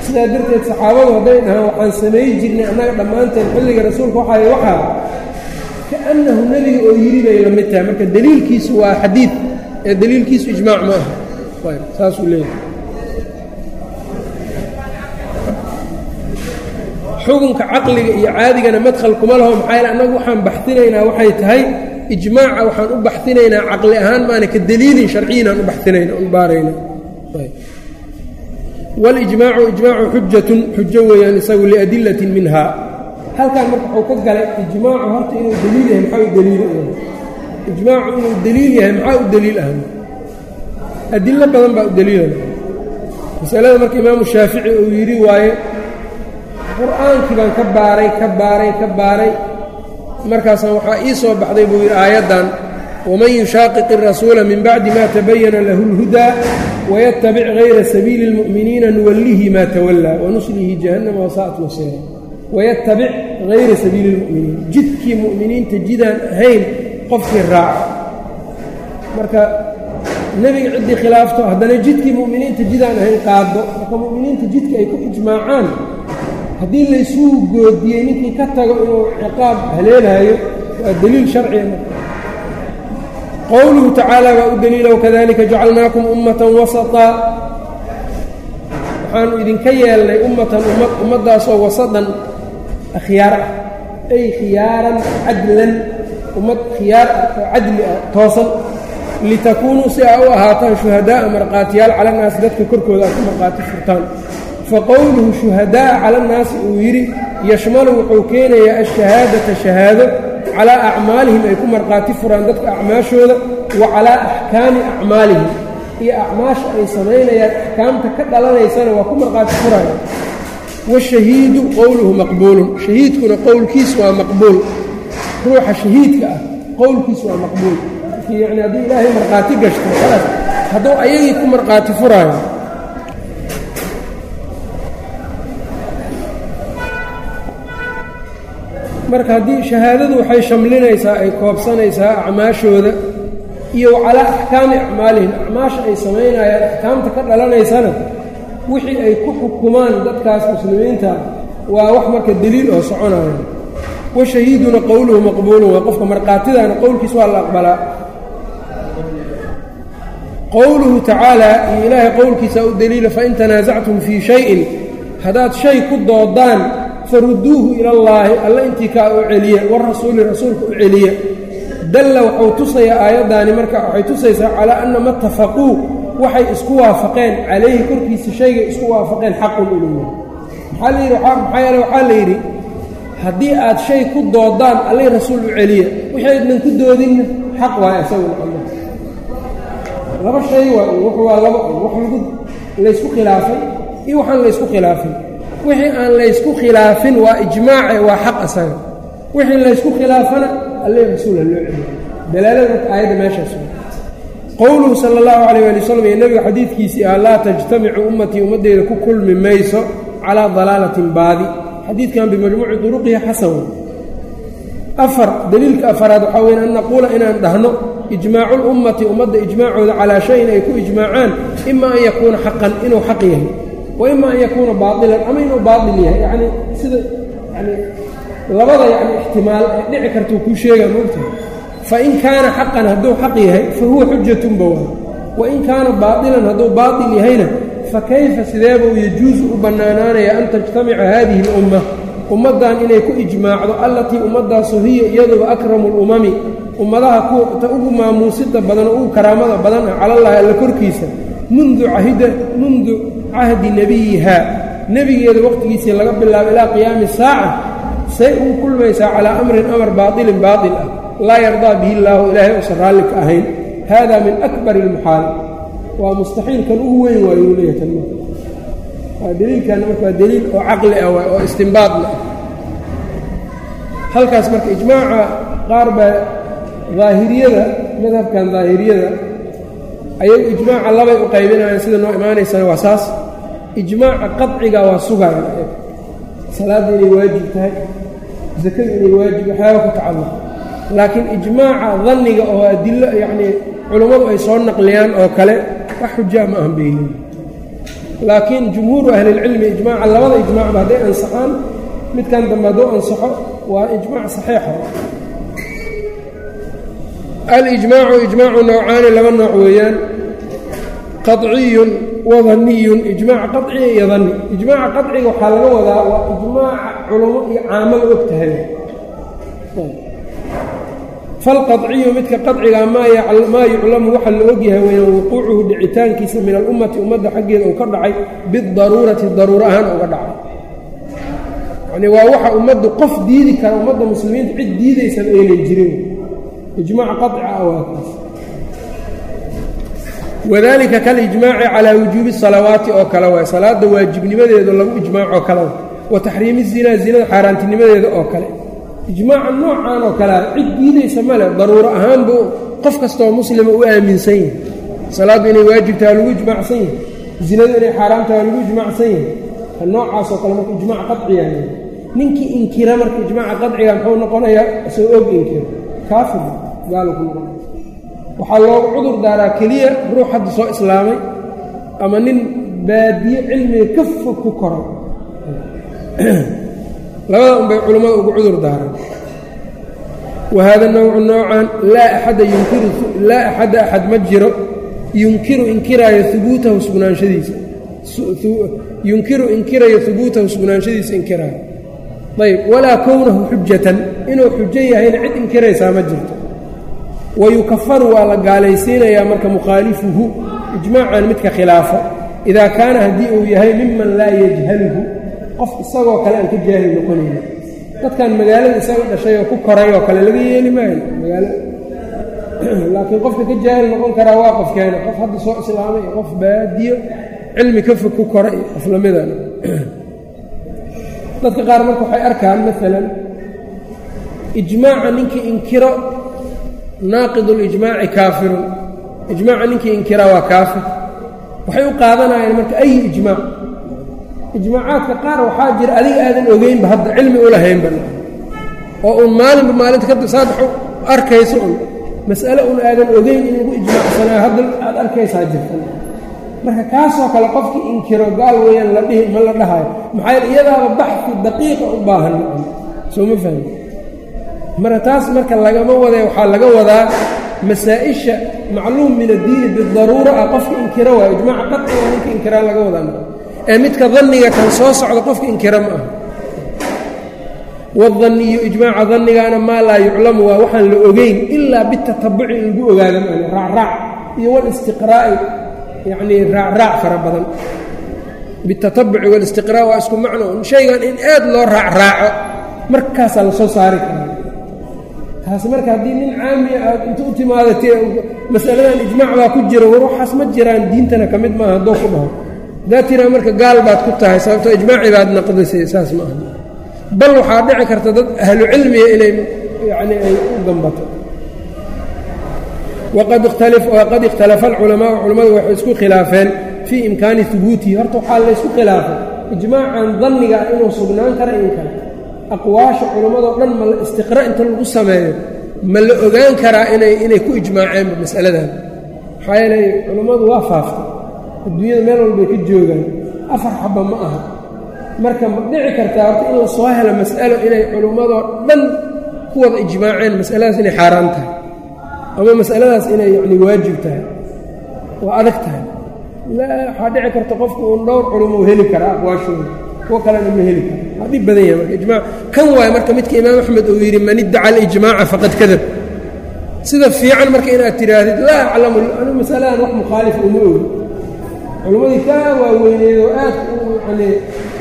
Sidaa darteed saxaabadu hadday dhahaan waxaan samay jirnay annaga dhammaanteen xilliga rasuulka. Waxay waxaa kaannahu nebiga oo yidhi bay la mid tahay. Marka deliilkiisu waa xadiid ee deliilkiisu ijmaac ma aha saasuu leeyahay xukunka caqliga iyo caadigana madkhal kuma laho. Maxaa annagu waxaan baxinaynaa waxay tahay ijmaaca waxaan u baxinaynaa caqli ahaan maana ka deliilin sharciyin aan u baxinayna u baarayna walijmaacu ijmaacu xujatun xujo weeyaan isagu liadilatin minha halkan marka wuxuu ka galay ijmaacu horta inuu deliil yahay maxaa u deliil ijmaacu inuu deliil yahay maxaa u deliil ah adilo badan baa u deliilana masalada marka imaamu shaafici uu yidhi waaye qur-aankii baan ka baaray ka baaray ka baaray markaasaan waxaa ii soo baxday buu yidhi aayaddan waman yushaaqiqi rasuula min bacdi ma tabayana lahu اlhudaa wayatabic hayra sabiili اlmu'miniina nuwallihi maa tawallaa wanuslihi jahannama wasaa'at masiira wayatabic hayra sabiili اlmu'miniin jidkii mu'miniinta jidaan ahayn qofkii raaca marka nebiga ciddii khilaafto haddana jidkii mu'miniinta jidaan ahayn qaado marka mu'miniinta jidka ay ku ijmaacaan haddii laysuu goodiyey ninkii ka tago inuu ciqaab haleelaayo waa deliil sharciga qowluhu tacaala baa u deliila wakadalika jacalnaakum ummatan wasaطaa waxaanu idinka yeelnay ummatan ummad ummaddaasoo wasadan khiyaar ah. Ay khiyaaran cadlan ummad khiyaar ah oo cadli ah toosan. Litakuunuu si aa u ahaataan shuhadaa'a markhaatiyaal cala dadka korkooda aad ku markhaati furtaan faqowluhu shuhadaa'a cala annaasi uu yidhi yashmalu wuxuu keenayaa ashahaadata shahaado calaa acmaalihim ay ku markhaati furaan dadka acmaashooda wa calaa axkaami acmaalihim. Iyo acmaasha ay samaynayaan axkaamta ka dhalanaysana waa ku markhaati furaya washahiidu qowluhu maqbuulun shahiidkuna qowlkiis waa maqbuul. Ruuxa shahiidka ah qowlkiis waa maqbuul. Yacni haddii ilaahay markhaati gashto hadduu ayagii ku markhaati furaayo marka haddii shahaadadu waxay shamlinaysaa ay koobsanaysaa acmaashooda iyo calaa axkaami acmaalihim acmaasha ay samaynayaan axkaamta ka dhalanaysana wixii ay ku xukumaan dadkaas muslimiinta waa wax marka deliil oo soconaya. Washahiiduna qowluhu maqbuulun waa qofka markhaatidaana qowlkiis waa la aqbalaa. Qowluhu tacaalaa iyo ilaahay qowlkiisa u deliila fain tanaasactum fii shayin haddaad shay ku doodaan faruduuhu ilallaahi alla intii kaa u celiya warasuuli rasuulka u celiya dalla wuxuu tusayaa aayaddaani marka waxay tusaysaa calaa anna ma tafaquu waxay isku waafaqeen calayhi korkiisa shaygay isku waafaqeen xaqun inuu yahay maxaa layidhi maxaa yeele waxaa la yidhi haddii aad shay ku doodaan allay rasuul u celiya wixii aydnan ku doodinna xaq waay isaguna alla laba shay waa wuxu waa laba wax lagu laysku khilaafay iyo waxaan laysku khilaafin wixii aan laysku khilaafin waa ijmaace waa xaq asaga. Wixii laysku khilaafana alle rasuula loo celiyo dalaalada aayadda meeshaas qowluhu sala allahu calayh ali wasalam iyo nebiga xadiidkiisii ah laa tajtamicu ummatii ummaddeeda ku kulmi mayso calaa dalaalatin baadi. Xadiidkan bimajmuuci duruqihi xasan. Afar daliilka afaraad waxaa weyn an naquula inaan dhahno ijmaacu lummati ummadda ijmaacooda calaa shayin ay ku ijmaacaan ima an yakuuna xaqan inuu xaq yahay wa ima an yakuuna baailan ama inuu baail yahay yacni sida yani labada yani ixtimaal dhici kartuu kuu sheegaa moogtahay fain kaana xaqan hadduu xaq yahay fa huwa xujatun bawa wain kaana baailan hadduu baail yahayna fakayfa sideebuu yajuusu u bannaanaanaya an tajtamica haadihi اlumma ummaddan inay ku ijmaacdo allatii ummaddaasu hiya iyaduba akramu اlumami ummadaha kuta ugu maamuusida badan oo ugu karaamada badan ah calallahi alla korkiisa mundu ahida mundu cahdi nebiyiha nebigeeda waqtigiisii laga bilaabo ilaa qiyaami saaca say ugu kulmaysaa calaa amrin amar baailin baail ah. Laa yardaa bihi illaahu ilaahay uusan raalli ka ahayn. Hada min akbar اlmuxaal waa mustaxiilkan ugu weyn waayo uu leeyahay tan waa deliilkanna marka waa deliil oo caqli ah oo istimbaadna ah halkaas marka ijmaaca qaar baa daahiriyada madhabkan daahiriyada ayagu ijmaaca labay u qaybinayaan sida noo imaanaysana waa saas. Ijmaaca qaciga waa sugaaya salaadda inay waajib tahay zakadu inay waajib waxyaaba ku tacalluq laakiin ijmaaca danniga oo adilo yacnii culummadu ay soo naqliyaan oo kale wax xujaa ma ahan bayleeyi laakiin jumhuuru ahlilcilmi ijmaaca labada ijmaacba hadday ansaxaan midkan dambe hadduu ansaxo waa ijmaac saxiixa alijmaacu ijmaacu noocaani laba nooc weeyaan. Qaciyun wa daniyun ijmaac qaciya iyo danni ijmaaca qaciga waxaa laga wadaa waa ijmaaca culummo iyo caamada og tahay falqaciyu midka qaciga maa yuclamu waxa la ogyahay weyna wuquucuhu dhicitaankiisa min alummati ummadda xaggeeda uu ka dhacay bidaruurati daruuro ahaan uga dhacay. Yani waa waxa ummaddu qof diidi kara ummadda muslimiinta cid diidaysaba aynay jirin ijmaac qaci ah waa kaas wadalika kalijmaaci calaa wujuubi salawaati oo kale waay salaada waajibnimadeedu lagu ijmaacoo kale wa taxriimi zinaa zinada xaaraantinimadeeda oo kale ijmaaca noocan oo kalea cid diidaysa male daruuro ahaan buu qof kastaoo muslima u aaminsan yahay salaaddu inay waajibta waa lagu ijmaacsan yahay zinadu inay xaaraamta waa lagu ijmaacsan yahay noocaasoo kale marka ijmaac qaciya ninkii inkira marka ijmaaca qaciga muxuu noqonayaa isoo og inkiro kaafir gaalo ku noqonaya waxaa loogu cudur daaraa keliya ruux hadda soo islaamay ama nin baadiye cilmiga ka fog ku koray <clears throat> labada un bay culammada ugu cudur daaran wa haada nawcu noocan laa axada yunkiru laa axada axad ma jiro. Yunkiru inkiraayo ubuutahu sugnaanshadiisa yunkiru inkirayo hubuutahu sugnaanshadiisa inkiraayo ayb walaa kownahu xujatan inuu xujo yahayna cid inkiraysaa ma jirto. Wayukafaru waa la gaalaysiinayaa marka mukhaalifuhu ijmaacan midka khilaafo. Idaa kaana haddii uu yahay miman laa yajhaluhu qof isagoo kale aan ka jaahil noqonayna. Dadkan magaalada isaga dhashay oo ku koray oo kale laga yeeli maayo <clears throat> laakiin qofka ka jaahil noqon karaa waa qofkeena. Qof hadda soo islaamay qof baadiyo cilmi ka fog ku koray qof lamida <clears throat> dadka qaar marka waxay arkaan maalan ijmaaca ninkii inkiro naaqidu lijmaaci kaafirun. Ijmaaca ninkii inkira waa kaafir. Waxay u qaadanayaan marka ay ijmaac ijmaacaadka qaar waxaa jira adiga aadan ogeynba hadda cilmi u lahaynba. Oo uun maalinba maalinta ka saadax arkayso un mas'ale un aadan ogeyn in lagu ijmaacsanaayo hadda aad arkaysaa jirta marka kaasoo kale qofkii inkiro gaal weeyaan la dhihi ma la dhahayo. Maxaa yeel iyadaaba baxfi daqiiqa u baahan. Soo ma fahmi? Marka taas marka lagama wadee waxaa laga wadaa masaa-isha macluum min addiini bidaruura ah qofka inkiro waayo. Ijmaaca qaciga ninka inkiraa laga wadaa. Ee midka danniga kan soo socda qofka inkira ma aha. Wadanniyu ijmaaca dannigaana maa laa yuclamu waa waxaan la ogeyn ilaa bitatabuci in lagu ogaado maan raacraac iyo walistiqraa'i yacnii raacraac fara badan. Bitatabuci walistiqraa' waa isku macno shaygan in aad loo raacraaco markaasaa la soo saari karaa. Taasi marka haddii nin caamiya aad inta u timaadatee masaladan ijmaac baa ku jira war waxaas ma jiraan diintana ka mid maaha haddoo ku dhaho. Haddaad tiraa marka gaal baad ku tahay sababtoo ijmaaci baad naqdisay saas ma aha. Bal waxaa dhici karta dad ahlu cilmiga inay yacni ay u gambato waqad ikhtalafa alculamaau culammadu waxay isku khilaafeen fii imkaani hubuutihi horta waxaa laysku khilaafay ijmaacan danniga ah inuu sugnaan kara in kale aqwaasha culammadoo dhan ma istiqra inta lagu sameeyo ma la ogaan karaa inay inay ku ijmaaceenba masaladan maxaa yeelay culammadu waa faaftay adduunyada meel walbay ka joogaan afar xaba ma aha marka ma dhici kartaa horta in la soo helo mas'alo inay culummadoo dhan ku wada ijmaaceen masaladaas inay xaaraan tahay ama masaladaas inay yacni waajib tahay waa adag tahay. Waxaa dhici karta qofku uun dhowr culumou heli karaa aqwaashooda kuwo kalena ma heli karo. Dhib badan yahay marka ijmac kan waayo marka midka imaam axmed uu yidhi man iddaca alijmaaca faqad kadab. Sida fiican marka inaad tidhaahdid laa aclamu anu masaladan wax mukhaalif uma ogi. Culimmadii kaa waaweyneed oo aad yani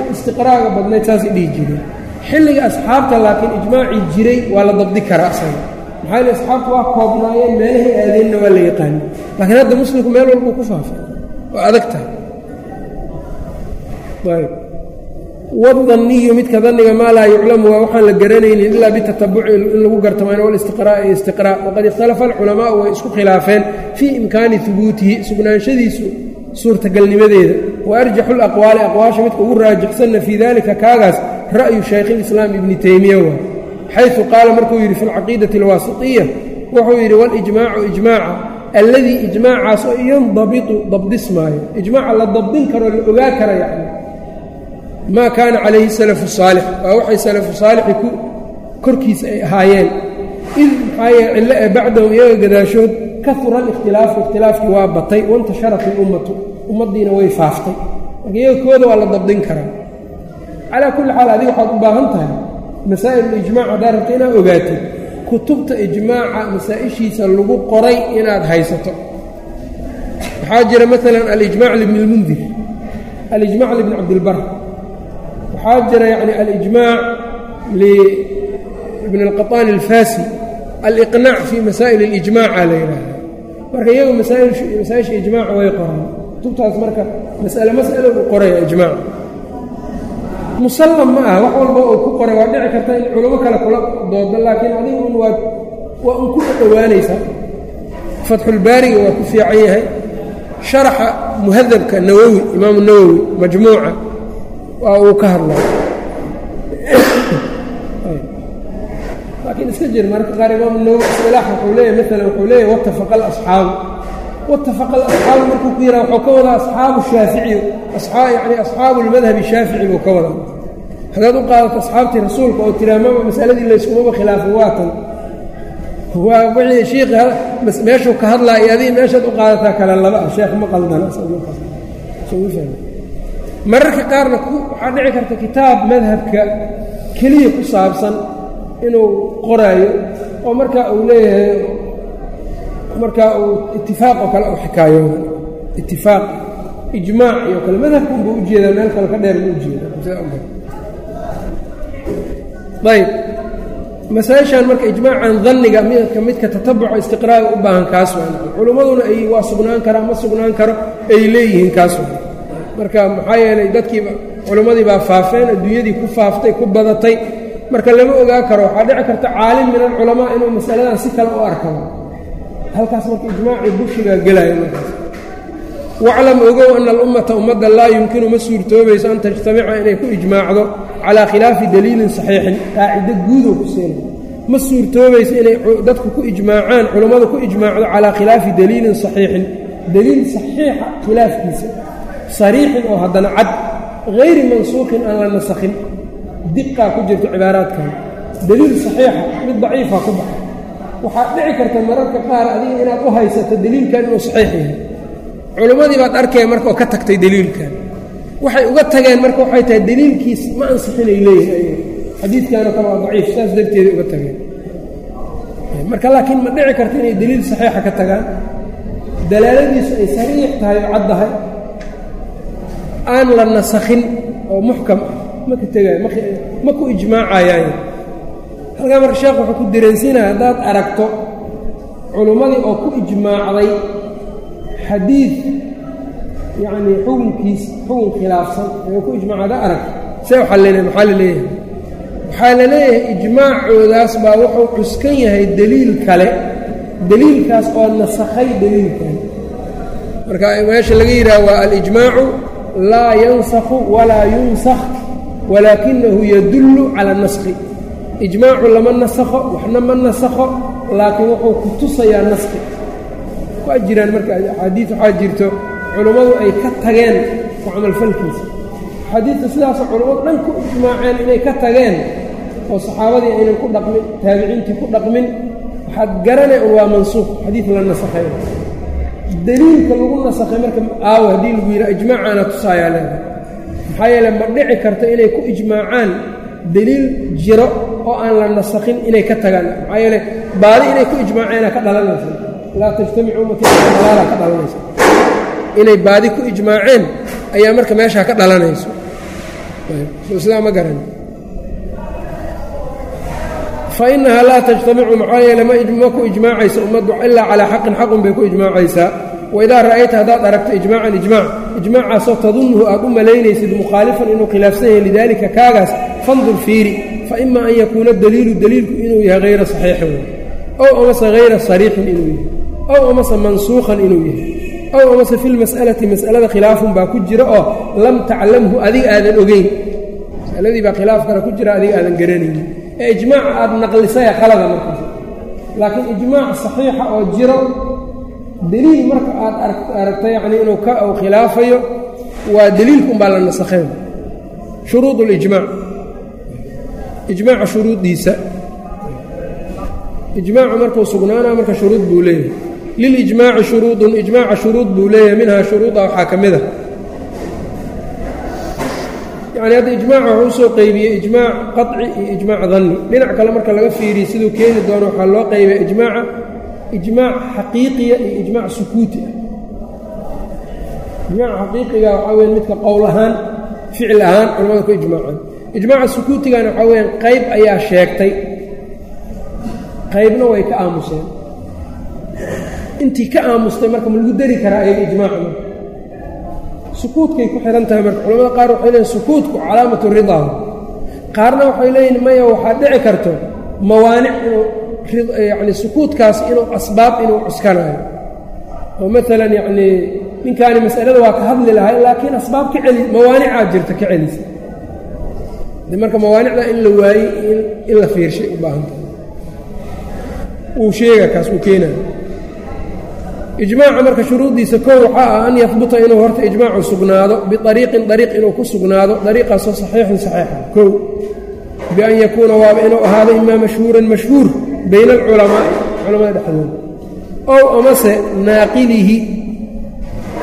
u istiqraaga badnayd saasay dhihi jireen xilliga asxaabta laakiin ijmaacii jiray waa la dabdi karaa asaga maxaa yele asxaabtu waa koobnaayeen meelahay aadeenna waa la yaqaani laakiin hadda muslimku meel walbuu ku faafay waa adag tahay ayb wاdaniyu midka daniga maa laa yuclamu waa waxaan la garanaynin ilaa bitatabuci in lagu gartamaan wاlistiqraaءi iyo istiqrاء waqad ikhtalafa alculamaau way isku khilaafeen fii imkaani hubuutihi sugnaanshadiisu suurtagalnimadeeda waarjaxu اlaqwaali aqwaasha midka ugu raajixsanna fii dalika kaagaas ra'yu shaykh اlislaam ibni teymiya waa xayu qaala markuu yidhi fi lcaqiidati اlwaasiطiya wuxuu yidhi walijmaacu ijmaaca alladii ijmaacaas oo yandabitu dabdismaayo ijmaaca la dabdin karoo la ogaa kara yani maa kaana calayhi salafu saalix waa waxay salafu saalixi korkiisa ay ahaayeen id maxaa cillo ee bacdahum iyaga gadaashood kaura alikhtilaafu ikhtilaafkii waa batay waintasharat ilummatu ummaddiina way faaftay marka iyaga kooda waa la dabdin karaa calaa kulli xaal adiga waxaad u baahan tahay masaa'il-ijmaac haddaad rabta inaad ogaatid kutubta ijmaaca masaa-ishiisa lagu qoray inaad haysato waxaa jira maalan alijmac libni اlmundir alijmac libni cabdilbar waxaa jira yani alijmaac libni اlqaطaani اlfasi aliqnaac fii masaa'il اlijmaaca la yidhaahda marka iyagu masaa-isha ijmaaca way qoraan kutubtaas marka mas'ale mas'alo uu qoraya ijmaac musallam ma aha. Wax walba uu ku qoray waa dhici karta in culamo kale kula doodo laakiin adigu un waa waa un ku dhowaanaysaa fatxulbaariga waa ku fiican yahay. Sharaxa muhadabka nawowi imaamu nawowi majmuuca waa uu ka hadlay. <coughs> Laakiin iska jir mararka qaar imaamu nawowi isilaax wuxuu leeyahy maalan wuxuu leeyahy watafaqa alasxaabu watafaqa alasxaabu markuu ku yidhaha wuxuu ka wadaa asxaabu shaafici yani asxaabu lmadhabi shaafici buu ka wadaa. Haddaad u qaadato asxaabtii rasuulka oo tiraa maba masaladii layskumaba khilaafin waa tan. Waa wixii shiikhi meeshuu ka hadlaa iyo adiga meeshaad u qaadataa kale laba ah. Sheekh ma qaldana mararka qaarna waxaa dhici karta kitaab madhabka keliya ku saabsan inuu qoraayo oo markaa uu leeyahay markaa uu itifaaq oo kale u xikaayo. Itifaaq ijmaac iyo kale madhabka unbuu u jeedaa meel kale ka dheer buu u jeedaa ayb masaa-ishan marka ijmaacan danniga midka midka tatabuca istiqraaga u baahan kaas waa culummaduna ay waa sugnaan karaa ma sugnaan karo ay leeyihiin kaas marka maxaa yeelay dadkiiba culimmadii baa faafeen adduunyadii ku faaftay ku badatay. Marka lama ogaa karo waxaa dhici karta caalim min alculamaa inuu masaladan si kale u arkabo halkaas marka ijmaacii bushigaa gelaya markaas waclam ogow ana alummata ummadda laa yumkinu ma suurtoobayso an tajtamica inay ku ijmaacdo calaa khilaafi daliilin saxiixin qaacido guudoo ku seena ma suurtoobayso inay dadku ku ijmaacaan culammadu ku ijmaacdo calaa khilaafi daliilin saxiixin daliil saxiixa khilaafkiisa sariixin oo haddana cad hayri mansuuqin aan la nasakhin diqaa ku jirto cibaaraadkan daliil saxiixa mid daciifa ku baxa waxaad dhici karta mararka qaar adiga inaad u haysato daliilkan inuu saxiix yahay culimmadii baad arkeen marka oo ka tagtay daliilkan waxay uga tageen marka waxay tahay daliilkiis ma ansixinay leeyihiin xadiidkanoo kale waa daciif saas darteeday uga tageen. Marka laakiin ma dhici karta inay daliil saxiixa ka tagaan. Dalaaladiisu ay sariix tahay oo caddahay aan la nasakhin oo muxkam ah. Ma ka tegaayo ma ku ijmaacayaayo halkaa marka sheekh wuxuu ku dareensiinaya haddaad aragto culummadii oo ku ijmaacday xadiid yacnii xukunkiis xukun khilaafsan oo ku ijmaacda arag. See waxaa la leeyahay maxaa la leeyahay? Waxaa la leeyahay ijmaacoodaas baa wuxuu cuskan yahay deliil kale deliilkaas oo nasakhay deliilkan marka meesha laga yidhaha waa alijmaacu laa yansakhu walaa yunsakh walaakinahu yadullu cala naskhi. Ijmaacu lama nasakho waxna ma nasakho laakiin wuxuu ku tusayaa naskhi waa jiraan marka axaadiid waxaa jirto culummadu ay ka tageen ku camalfalkiisa axaadiidta sidaasoo culummadu dhan ku ijmaaceen inay ka tageen oo saxaabadii aynan ku dhaqmin taabiciintii ku dhaqmin waxaad garanay un waa mansuuq xadiid la nasakhay. Deliilka lagu nasakhay marka aawo haddii lagu yidhaha ijmaacaana tusaayaa leedahay. Maxaa yeele ma dhici karto inay ku ijmaacaan deliil jiro oo aan la nasakhin inay ka tagaan. Maxaa yeele baadi inay ku ijmaaceena ka dhalanaysa laa tajtamicu ummati ka dhalanaysa. Inay baadi ku ijmaaceen ayaa marka meeshaa ka dhalanayso. Sidaa ma garan. Fainaha laa tajtamicu maxaa yeele ma ku ijmaacaysa ummaddu ilaa calaa xaqin xaqun bay ku ijmaacaysaa. Waidaa ra'ayta haddaad aragto ijmaacan ijmaac ijmaacaasoo tadunnuhu aad u malaynaysid mukhaalifan inuu khilaafsan yahay lidaalika kaagaas fandur fiiri faima an yakuuna daliilu daliilku inuu yahay hayra saxiixin ow amase hayra sariixin inuu yahay ow amase mansuukhan inuu yahay ow amase fi lmas'alati mas'alada khilaafun baa ku jira oo lam taclamhu adiga aadan ogeyn masaladii baa khilaaf kale ku jira adiga aadan garanaynin ee ijmaaca aada naqlisaya qalada markaas laakiin ijmaac saxiixa oo jiro deliil marka aad aragta yacni inuu ka uu khilaafayo waa deliilka umbaa la nasakheen shuruud اlijmaac ijmaaca shuruuddiisa ijmaacu markuu sugnaanaa marka shuruud buu leeyahay. Lilijmaaci shuruudun ijmaaca shuruud buu leeyahay minhaa shuruuda waxaa ka mid a yani hadda ijmaaca wuxuu u soo qeybiyey ijmaac qaطci iyo ijmaac danni dhinac kale marka laga fiiriyo siduu keeni doono waxaa loo qeybiya ijmaaca ijmaac xaqiiqiya iyo ijmaac sukuuti ah. Ijmaaca xaqiiqiga waxaa weya midka qowl ahaan ficil ahaan culamada ku ijmaacaan. Ijmaaca sukuutigana waxaa weyaan qayb ayaa sheegtay qaybna way ka aamuseen. Intii ka aamustay marka ma lagu dari karaa ayaga ijmaaca marka sukuudkay ku xihan tahay marka culamada qaar waxay leeyiin sukuudku calaamatu ridaa. Qaarna waxay leeyihiin maya waxaa dhici karto mawaanic inuu yacni sukuudkaas inuu asbaab inuu cuskanayo. Oo maalan yacnii ninkaani mas'alada waa ka hadli lahay laakiin asbaab ka celi mawaanicaa jirta ka celisa. De marka mawaanicda in la waayey in la fiirshay u baahan tahay uu sheega kaas uu keenayo. Ijmaaca marka shuruuddiisa koo waxaa ah an yahbuta inuu horta ijmaacu sugnaado biariiqin ariiq inuu ku sugnaado ariiqaasoo saxiixin saxiixa. Kow bian yakuuna waaba inuu ahaado imaa mashhuuran mashhuur bayna alculamaa'i culamada dhexdooda. Ow amase naaqilihi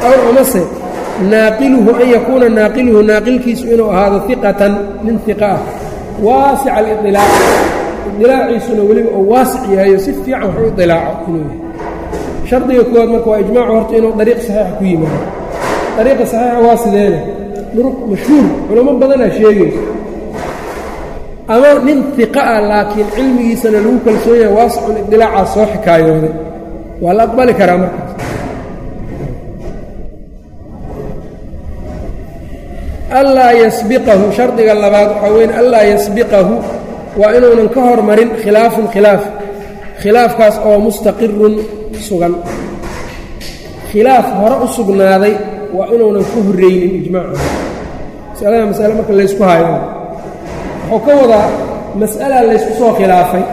ow amase naaqiluhu an yakuuna naaqiluhu naaqilkiisu inuu ahaado iqatan nin iqa ah. Waasica aliilaac idilaaciisuna weliba oo waasic yahayo si fiican wax u idilaaco inuu yahay. Shardiga koowaad marka waa ijmaacu horta inuu dariiq saxiixa ku yimaado. Dariiqa saxiixa waa sideena duruq mashhuur culamo badanaa sheegayso. Ama nin iqa ah laakiin cilmigiisana lagu kalsoon yahay waasicun idilaacaas soo xikaayooday. Waa la aqbali karaa markaas allaa yasbiqahu shardiga labaad waxaa weyn allaa yasbiqahu waa inuunan ka hormarin khilaafun khilaaf. Khilaafkaas oo mustaqirun sugan. Khilaaf hore u sugnaaday waa inuunan ka horreynin ijmaaca masalada masale marka laysku hayo. Wuxuu ka wadaa mas'ala laysku soo khilaafay.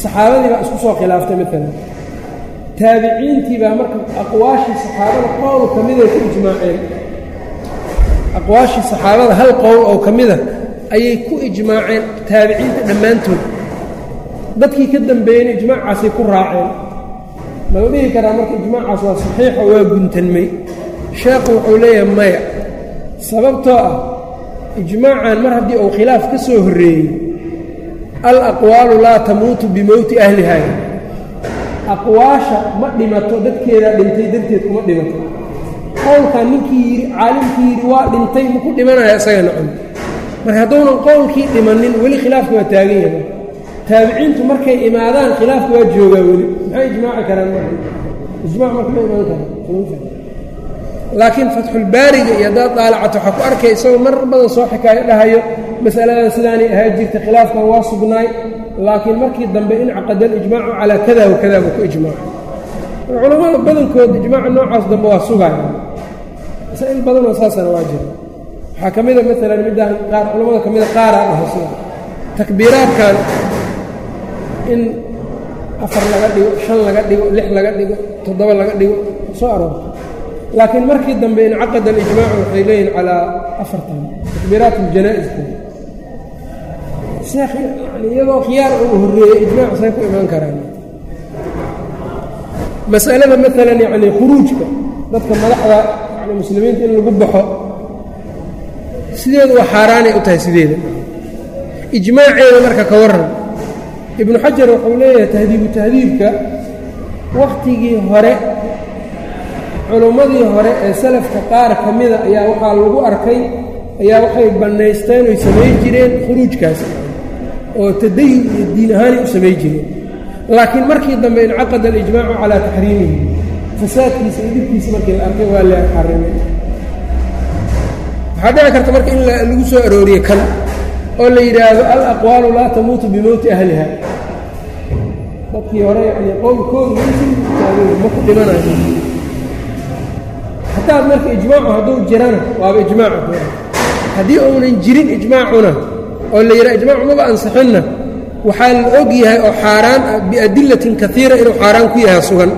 Saxaabadii baa isku soo khilaaftay maalan taabiciintii baa marka aqwaashii saxaabada qowl ka miday ku ijmaaceen. Aqwaashii saxaabada hal qowl oo ka mida ayay ku ijmaaceen taabiciinta dhammaantood. Dadkii ka dambeeyeyna ijmaacaasay ku raaceen. Ma la dhihi karaa marka ijmaacaas waa saxiixo waa guntanmay. Sheekhu wuxuu leeyahay maya sababtoo ah ijmaacan mar haddii uu khilaaf ka soo horreeyey al aqwaalu laa tamuutu bimowti ahliha aqwaasha ma dhimato dadkeedaa dhintay darteed kuma dhimato. Qowlkan ninkii yidhi caalimkii yidhi waa dhintay maku dhimanaya isagana cun marka hadduunan qowlkii dhimannin weli khilaafka waa taagan yahay. Taabiciintu markay imaadaan khilaafka waa joogaa weli. Maxay ijmaaci karaan marka? Ijmac marka ma imaan kara laakiin fatxulbaariga iyo haddaad daalacato waxaa ku arkay isagoo mar badan soo xikaayo dhahayo masaladan sidaanay ahaa jirta khilaafkan waa sugnaay laakiin markii dambe incaqada alijmaacu calaa kada wa buu ku ijmaacay culammada badankood ijmaaca noocaas dambe waa sugaya masaa'il badanoo saasana waa jira waxaa ka mida maalan middaan qaar culamada ka mida qaaraa dhaho sida takbiiraadkan in afar laga dhigo shan laga dhigo lix laga dhigo toddoba laga dhigo soo aroorta laakiin markii dambe incaqad alijmaacu waxay leeyihiin calaa afartan takbiiraat ljanaa'izka sheekh yani iyadoo khiyaar uu horreeyey ijmaac say ku imaan karaan. Masalada maalan yacni khuruujka dadka madaxda yani muslimiinta in lagu baxo sideedu waa xaaraanay u tahay sideeda. Ijmaaceeda marka ka warran ibnu xajar wuxuu leeyahay tahdiibu tahdiibka wakhtigii hore culummadii hore ee salafka qaar ka mida ayaa waxaa lagu arkay ayaa waxay bannaysteen oy samay jireen khuruujkaas oo tadayun iyo diin ahaanay u samay jireen. Laakiin markii dambe incaqada alijmaacu calaa taxriimihi fasaadkiisa iyo dhibkiisa markii la arkay waa la xarimay waxaa dhici karta marka in lagu soo arooriye kan oo la yidhaahdo al aqwaalu laa tamuutu bimowti ahliha. Dadkii hore yani qowlkoodu ma ku dhimanayo hataad marka ijmaacu hadduu jirana waaba ijmaacu haddii uunan jirin ijmaacuna oo la yidhaha ijmaacu maba ansixinna waxaa la og yahay oo xaaraan ah biadilatin kaiira inuu xaaraan ku yahay sugan.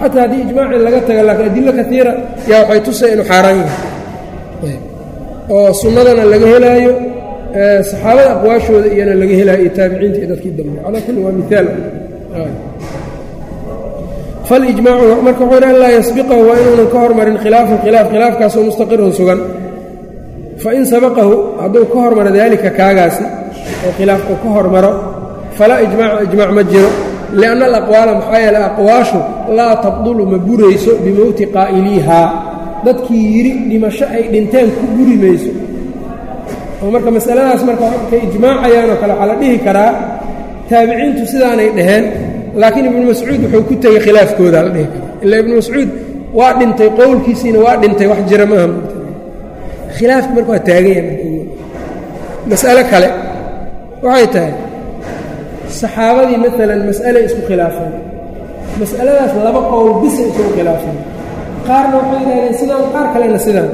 Xataa haddii ijmaacii laga taga laakiin adilo kaiira yaa waxay tusay inuu xaaraan yahay oo sunnadana laga helaayo saxaabada aqwaashooda iyana laga helaayo iyo taabiciinta iyo dadkii dambe. Calaa kulli waa miaal falijmaacu marka wuxuu yidhi an laa yasbiqahu waa inuunan ka hormarin khilaafun khilaaf khilaafkaasoo mustaqirun sugan. Fain sabaqahu hadduu ka hormaro daalika kaagaasi oo khilaaf uu ka hormaro falaa ijmaaca ijmaac ma jiro lianna alaqwaala maxaa yeele aqwaashu laa tabdulu ma burayso bimowti qaa'iliihaa dadkii yidhi dhimasho ay dhinteen ku buri mayso. Oo marka masaladaas marka kay ijmaacayaanoo kale waxaa la dhihi karaa taabiciintu sidaanay dhaheen laakiin ibnu mascuud wuxuu ku tegey khilaafkooda la dhihi karaa. Ilaa ibnu mascuud waa dhintay qowlkiisiina waa dhintay wax jira maaha khilaafki marka waa taagan yahay mas'alo kale waxay tahay saxaabadii maalan mas'alay isku khilaafeen. Mas'aladaas laba qowl bisa isugu khilaafeen qaarna waxay yidhahdeen sidaan qaar kalena sidaan.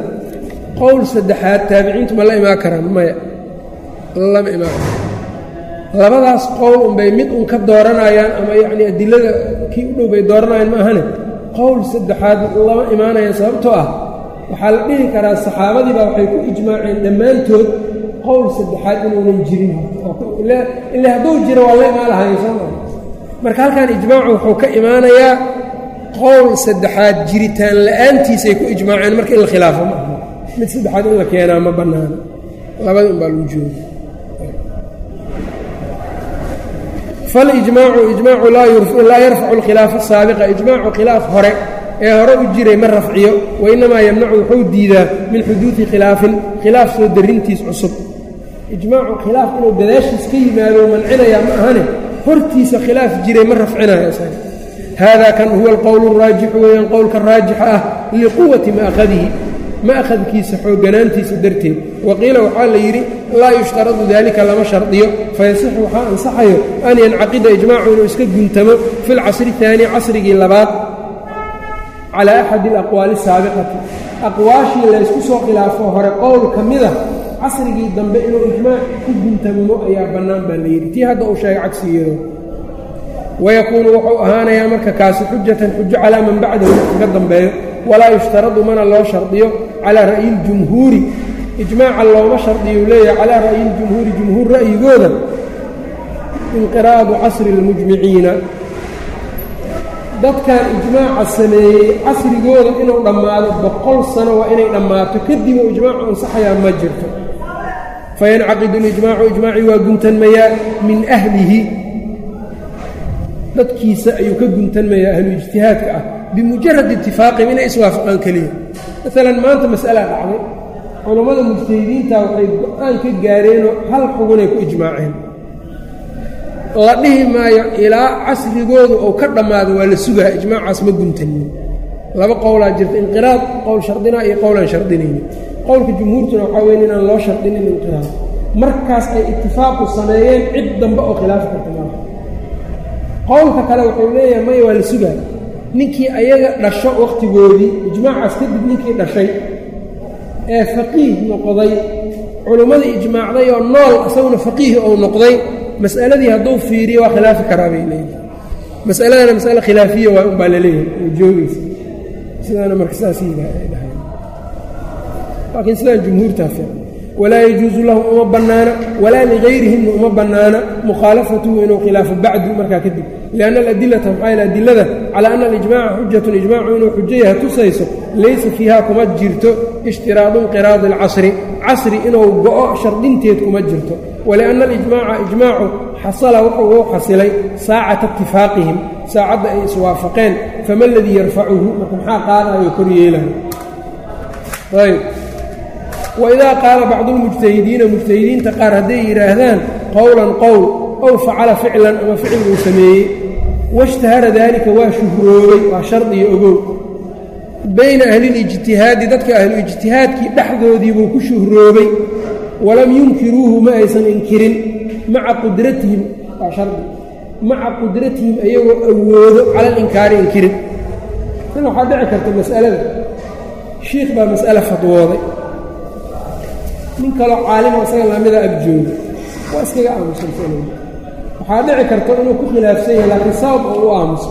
Qowl saddexaad taabiciintu ma la imaan karaan maya. Lama imaan karo labadaas qowl unbay mid un ka dooranayaan ama yacnii adilada kii u dhow bay dooranayaan ma ahane. Qowl saddexaad lama imaanayaan sababtoo ah waxaa la dhihi karaa saxaabadiibaa waxay ku ijmaaceen dhammaantood qowl saddexaad inuunan jirin ila hadduu jiro waa la imaan lahayo sooma marka halkan ijmaacu wuxuu ka imaanayaa qowl saddexaad jiritaan la'aantiisay ku ijmaaceen marka in la khilaafo ma aha. Mid saddexaad in la keenaa ma bannaano labada un baa lagu jooga. Falijmaacu ijmaacu laa yarfacu alkhilaafa asaabiqa ijmaacu khilaaf hore ee hore u jiray ma rafciyo wainnamaa yamnacu wuxuu diidaa min xuduudi khilaafin khilaaf soo darrintiis cusub. Ijmaacu khilaaf inuu gadaashiis ka yimaado mancinayaa ma ahane hortiisa khilaaf jiray ma rafcinayo isaga hada kan huwa alqowl اraajixu weeyaan qowlka raajixa ah liquwati maahadihi maahadkiisa xooganaantiisa darteed wa qiila waxaa la yidhi laa yushtaradu dalika lama shardiyo fayasixu waxaa ansaxayo an yancaqida ijmaacu inuu iska guntamo fi lcasri اaani casrigii labaad calaa axadi alaqwaali asaabiqati aqwaashii laysku soo khilaafo hore qowl ka mida casrigii dambe inuu ijmaac ku guntamo ayaa bannaan baa la yidhi tii hadda uu sheega cagsigeedo wayakuunu wuxuu ahaanayaa marka kaasi xujatan xujo calaa man bacdahu dadkaga dambeeyo walaa yushtaradu mana loo shardiyo calaa ra'yi ljumhuuri ijmaaca looma shardiyu leeyahay calaa ra'yi ljumhuuri jumhuur ra'yigooda inqiraadu casri اlmujmiciina dadkan ijmaaca sameeyey casrigooda inuu dhammaado boqol sano waa inay dhammaato kadib uu ijmaacu ansaxayaa ma jirto fayancaqidu اlijmaacu ijmaaci waa guntanmayaa min ahlihi dadkiisa ayuu ka guntanmayaa ahlu ijtihaadka ah bimujarad itifaaqihim inay iswaafaqaan keliya. Maalan maanta mas'alaa dhacday culammada mujtahidiinta waxay go'aan ka gaareenoo hal xugunay ku ijmaaceen. La dhihi maayo ilaa casrigoodu uu ka dhammaado waa la sugaa ijmaacaas ma guntanin laba qowlaa jirta inqiraad qowl shardinaa iyo qowlaan shardinayni. Qowlka jumhuurtuna waxaa weyn inaan loo shardinin inqiraad. Markaas ay itifaaqu sameeyeen cid dambe oo khilaafi karta maaha qowlka kale wuxuu leeyahay maya waa la sugaa. Ninkii ayaga dhasho wakhtigoodii ijmaacaas kadib ninkii dhashay ee faqiih noqday culummadii ijmaacday oo nool isaguna faqiih ou noqday mas'aladii hadduu fiiriyo waa khilaafi karaa bay leeyihi masaladana masale khilaafiya waa unbaa la leeyahay oo joogaysa. Sidaana marka saas dhahay laakiin sidaan jumhuurtaa fiican walaa yajuusu lahu uma bannaana walaa ligayrihimna uma bannaana mukhaalafatuhu inuu khilaafo bacdu markaa kadib lianna aladilata maxaa adilada calaa ana alijmaca xujatun ijmaacu inuu xujo yaha tusayso laysa fiiha kuma jirto ishtiraadu inqiraadi alcasri casri inuu go'o shardinteed kuma jirto walianna alijmaaca ijmaacu xasala wuxuu u xasilay saacata itifaaqihim saacadda ay iswaafaqeen fama aladii yarfacuhu marka maxaa qaadayo kor yeelayo waidaa qaala bacdulmujtahidiina mujtahidiinta qaar hadday yidhaahdaan qowlan qowl ow facala ficlan ama ficil uu sameeyey washtahara daalika waa shuhroobay waa shardiyo ogow bayna ahlilijtihaadi dadka ahluijtihaadkii dhexdoodiibuu ku shuhroobay walam yunkiruuhu ma aysan inkirin maca qudratihim waa shardi maca qudratihim iyagoo awoodo cala alinkaari inkirin tan waxaa dhici karta mas'alada shiikh baa mas'ale fadwooday nin kaloo caalimo isaga lamida agjooga waa iskaga aamusan waxaa dhici karta inuu ku khilaafsan yahay laakiin sabab oo u aamuso.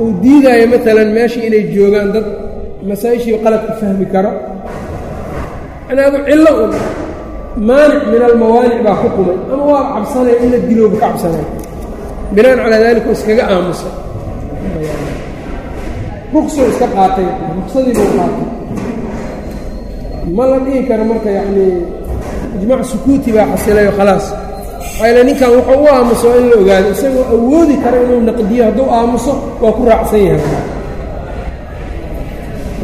Uu diidaayo maalan meeshii inay joogaan dad masaa-ishii qaladka fahmi karo. Yani adu cillo un maanic min almawaanic baa ku qumay ama waa cabsanaya in la dilooba ka cabsanaya binaan calaa daalika u iskaga aamusa ruksuu iska qaatay ruksadii buu qaatay ma la dhihi karo marka yacnii ijmaac sukuuti baa xasilayo khalaas. Maxaa ninkan wuxuu u aamuso in la ogaado isagoo awoodi kara inuu naqdiyo hadduu aamuso waa ku raacsan yahay.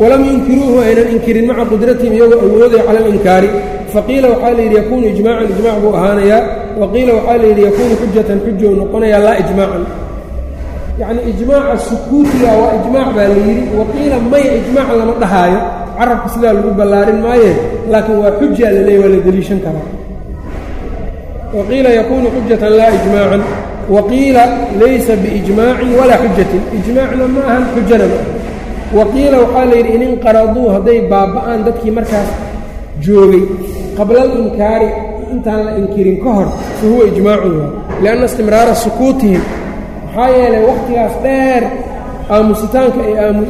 Walam yunkiruuhu aynan inkirin maca qudratihim iyagoo awoodaya cala alinkaari faqiila waxaa la yidhi yakuunu ijmaacan ijmac buu ahaanayaa. Wa qiila waxaa la yidhi yakuunu xujatan xuja uu noqonayaa laa ijmaacan yacni ijmaaca sukuutiga waa ijmaac baa la yidhi. Wa maya ijmaac lama dhahaayo carabka sidaa lagu ballaarin maaye laakiin waa xuja la leeya waa la deliishan karaa. Wa qiila yakuunu xujatan laa ijmaacan wa qiila laysa biijmaacin walaa xujatin ijmaacna ma ahan xujana ma aha wa qiila waxaa la yidhi in inqaraduu hadday baaba'aan dadkii markaas joogay qabla alinkaari intaan la inkirin ka hor fa huwa ijmaacun waa. Lianna istimraara sukuutihim maxaa yeelay wakhtigaas dheer aamusitaanka ay aamu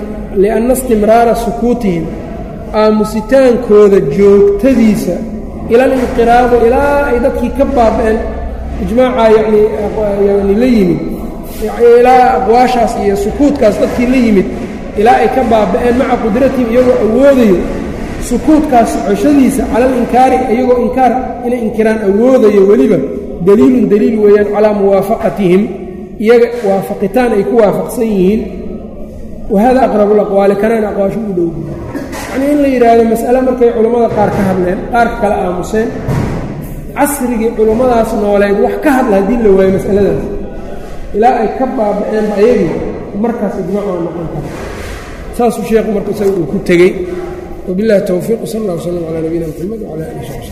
lianna istimraara sukuutihim aamusitaankooda joogtadiisa ila alinqiraadu ilaa ay dadkii ka baaba'een ijmaaca yacnii yani la yimid ilaa aqwaashaas iyo sukuutkaas dadkii la yimid ilaa ay ka baaba'een maca qudratihim iyagoo awoodayo sukuutkaas socoshadiisa cala alinkaari iyagoo inkaar inay inkiraan awoodayo weliba daliilun daliil weeyaan calaa muwaafaqatihim iyaga waafaqitaan ay ku waafaqsan yihiin. Wa hada aqrabu laqwaali kanaan aqwaasho u dhow yacnii in la yidhaahdo mas'ale markay culammada qaar ka hadleen qaarka kale aamuseen casrigii culummadaas nooleed wax ka hadla haddii la waayo mas'aladaas. Ilaa ay ka baaba'eenba ayagii markaas ijmac waa noqon kara. Saasuu sheekhu marka isaga uu ku tegey. Wabillahi towfiiq sal allah w slam calaa nabiyina mxamed wcala alih sab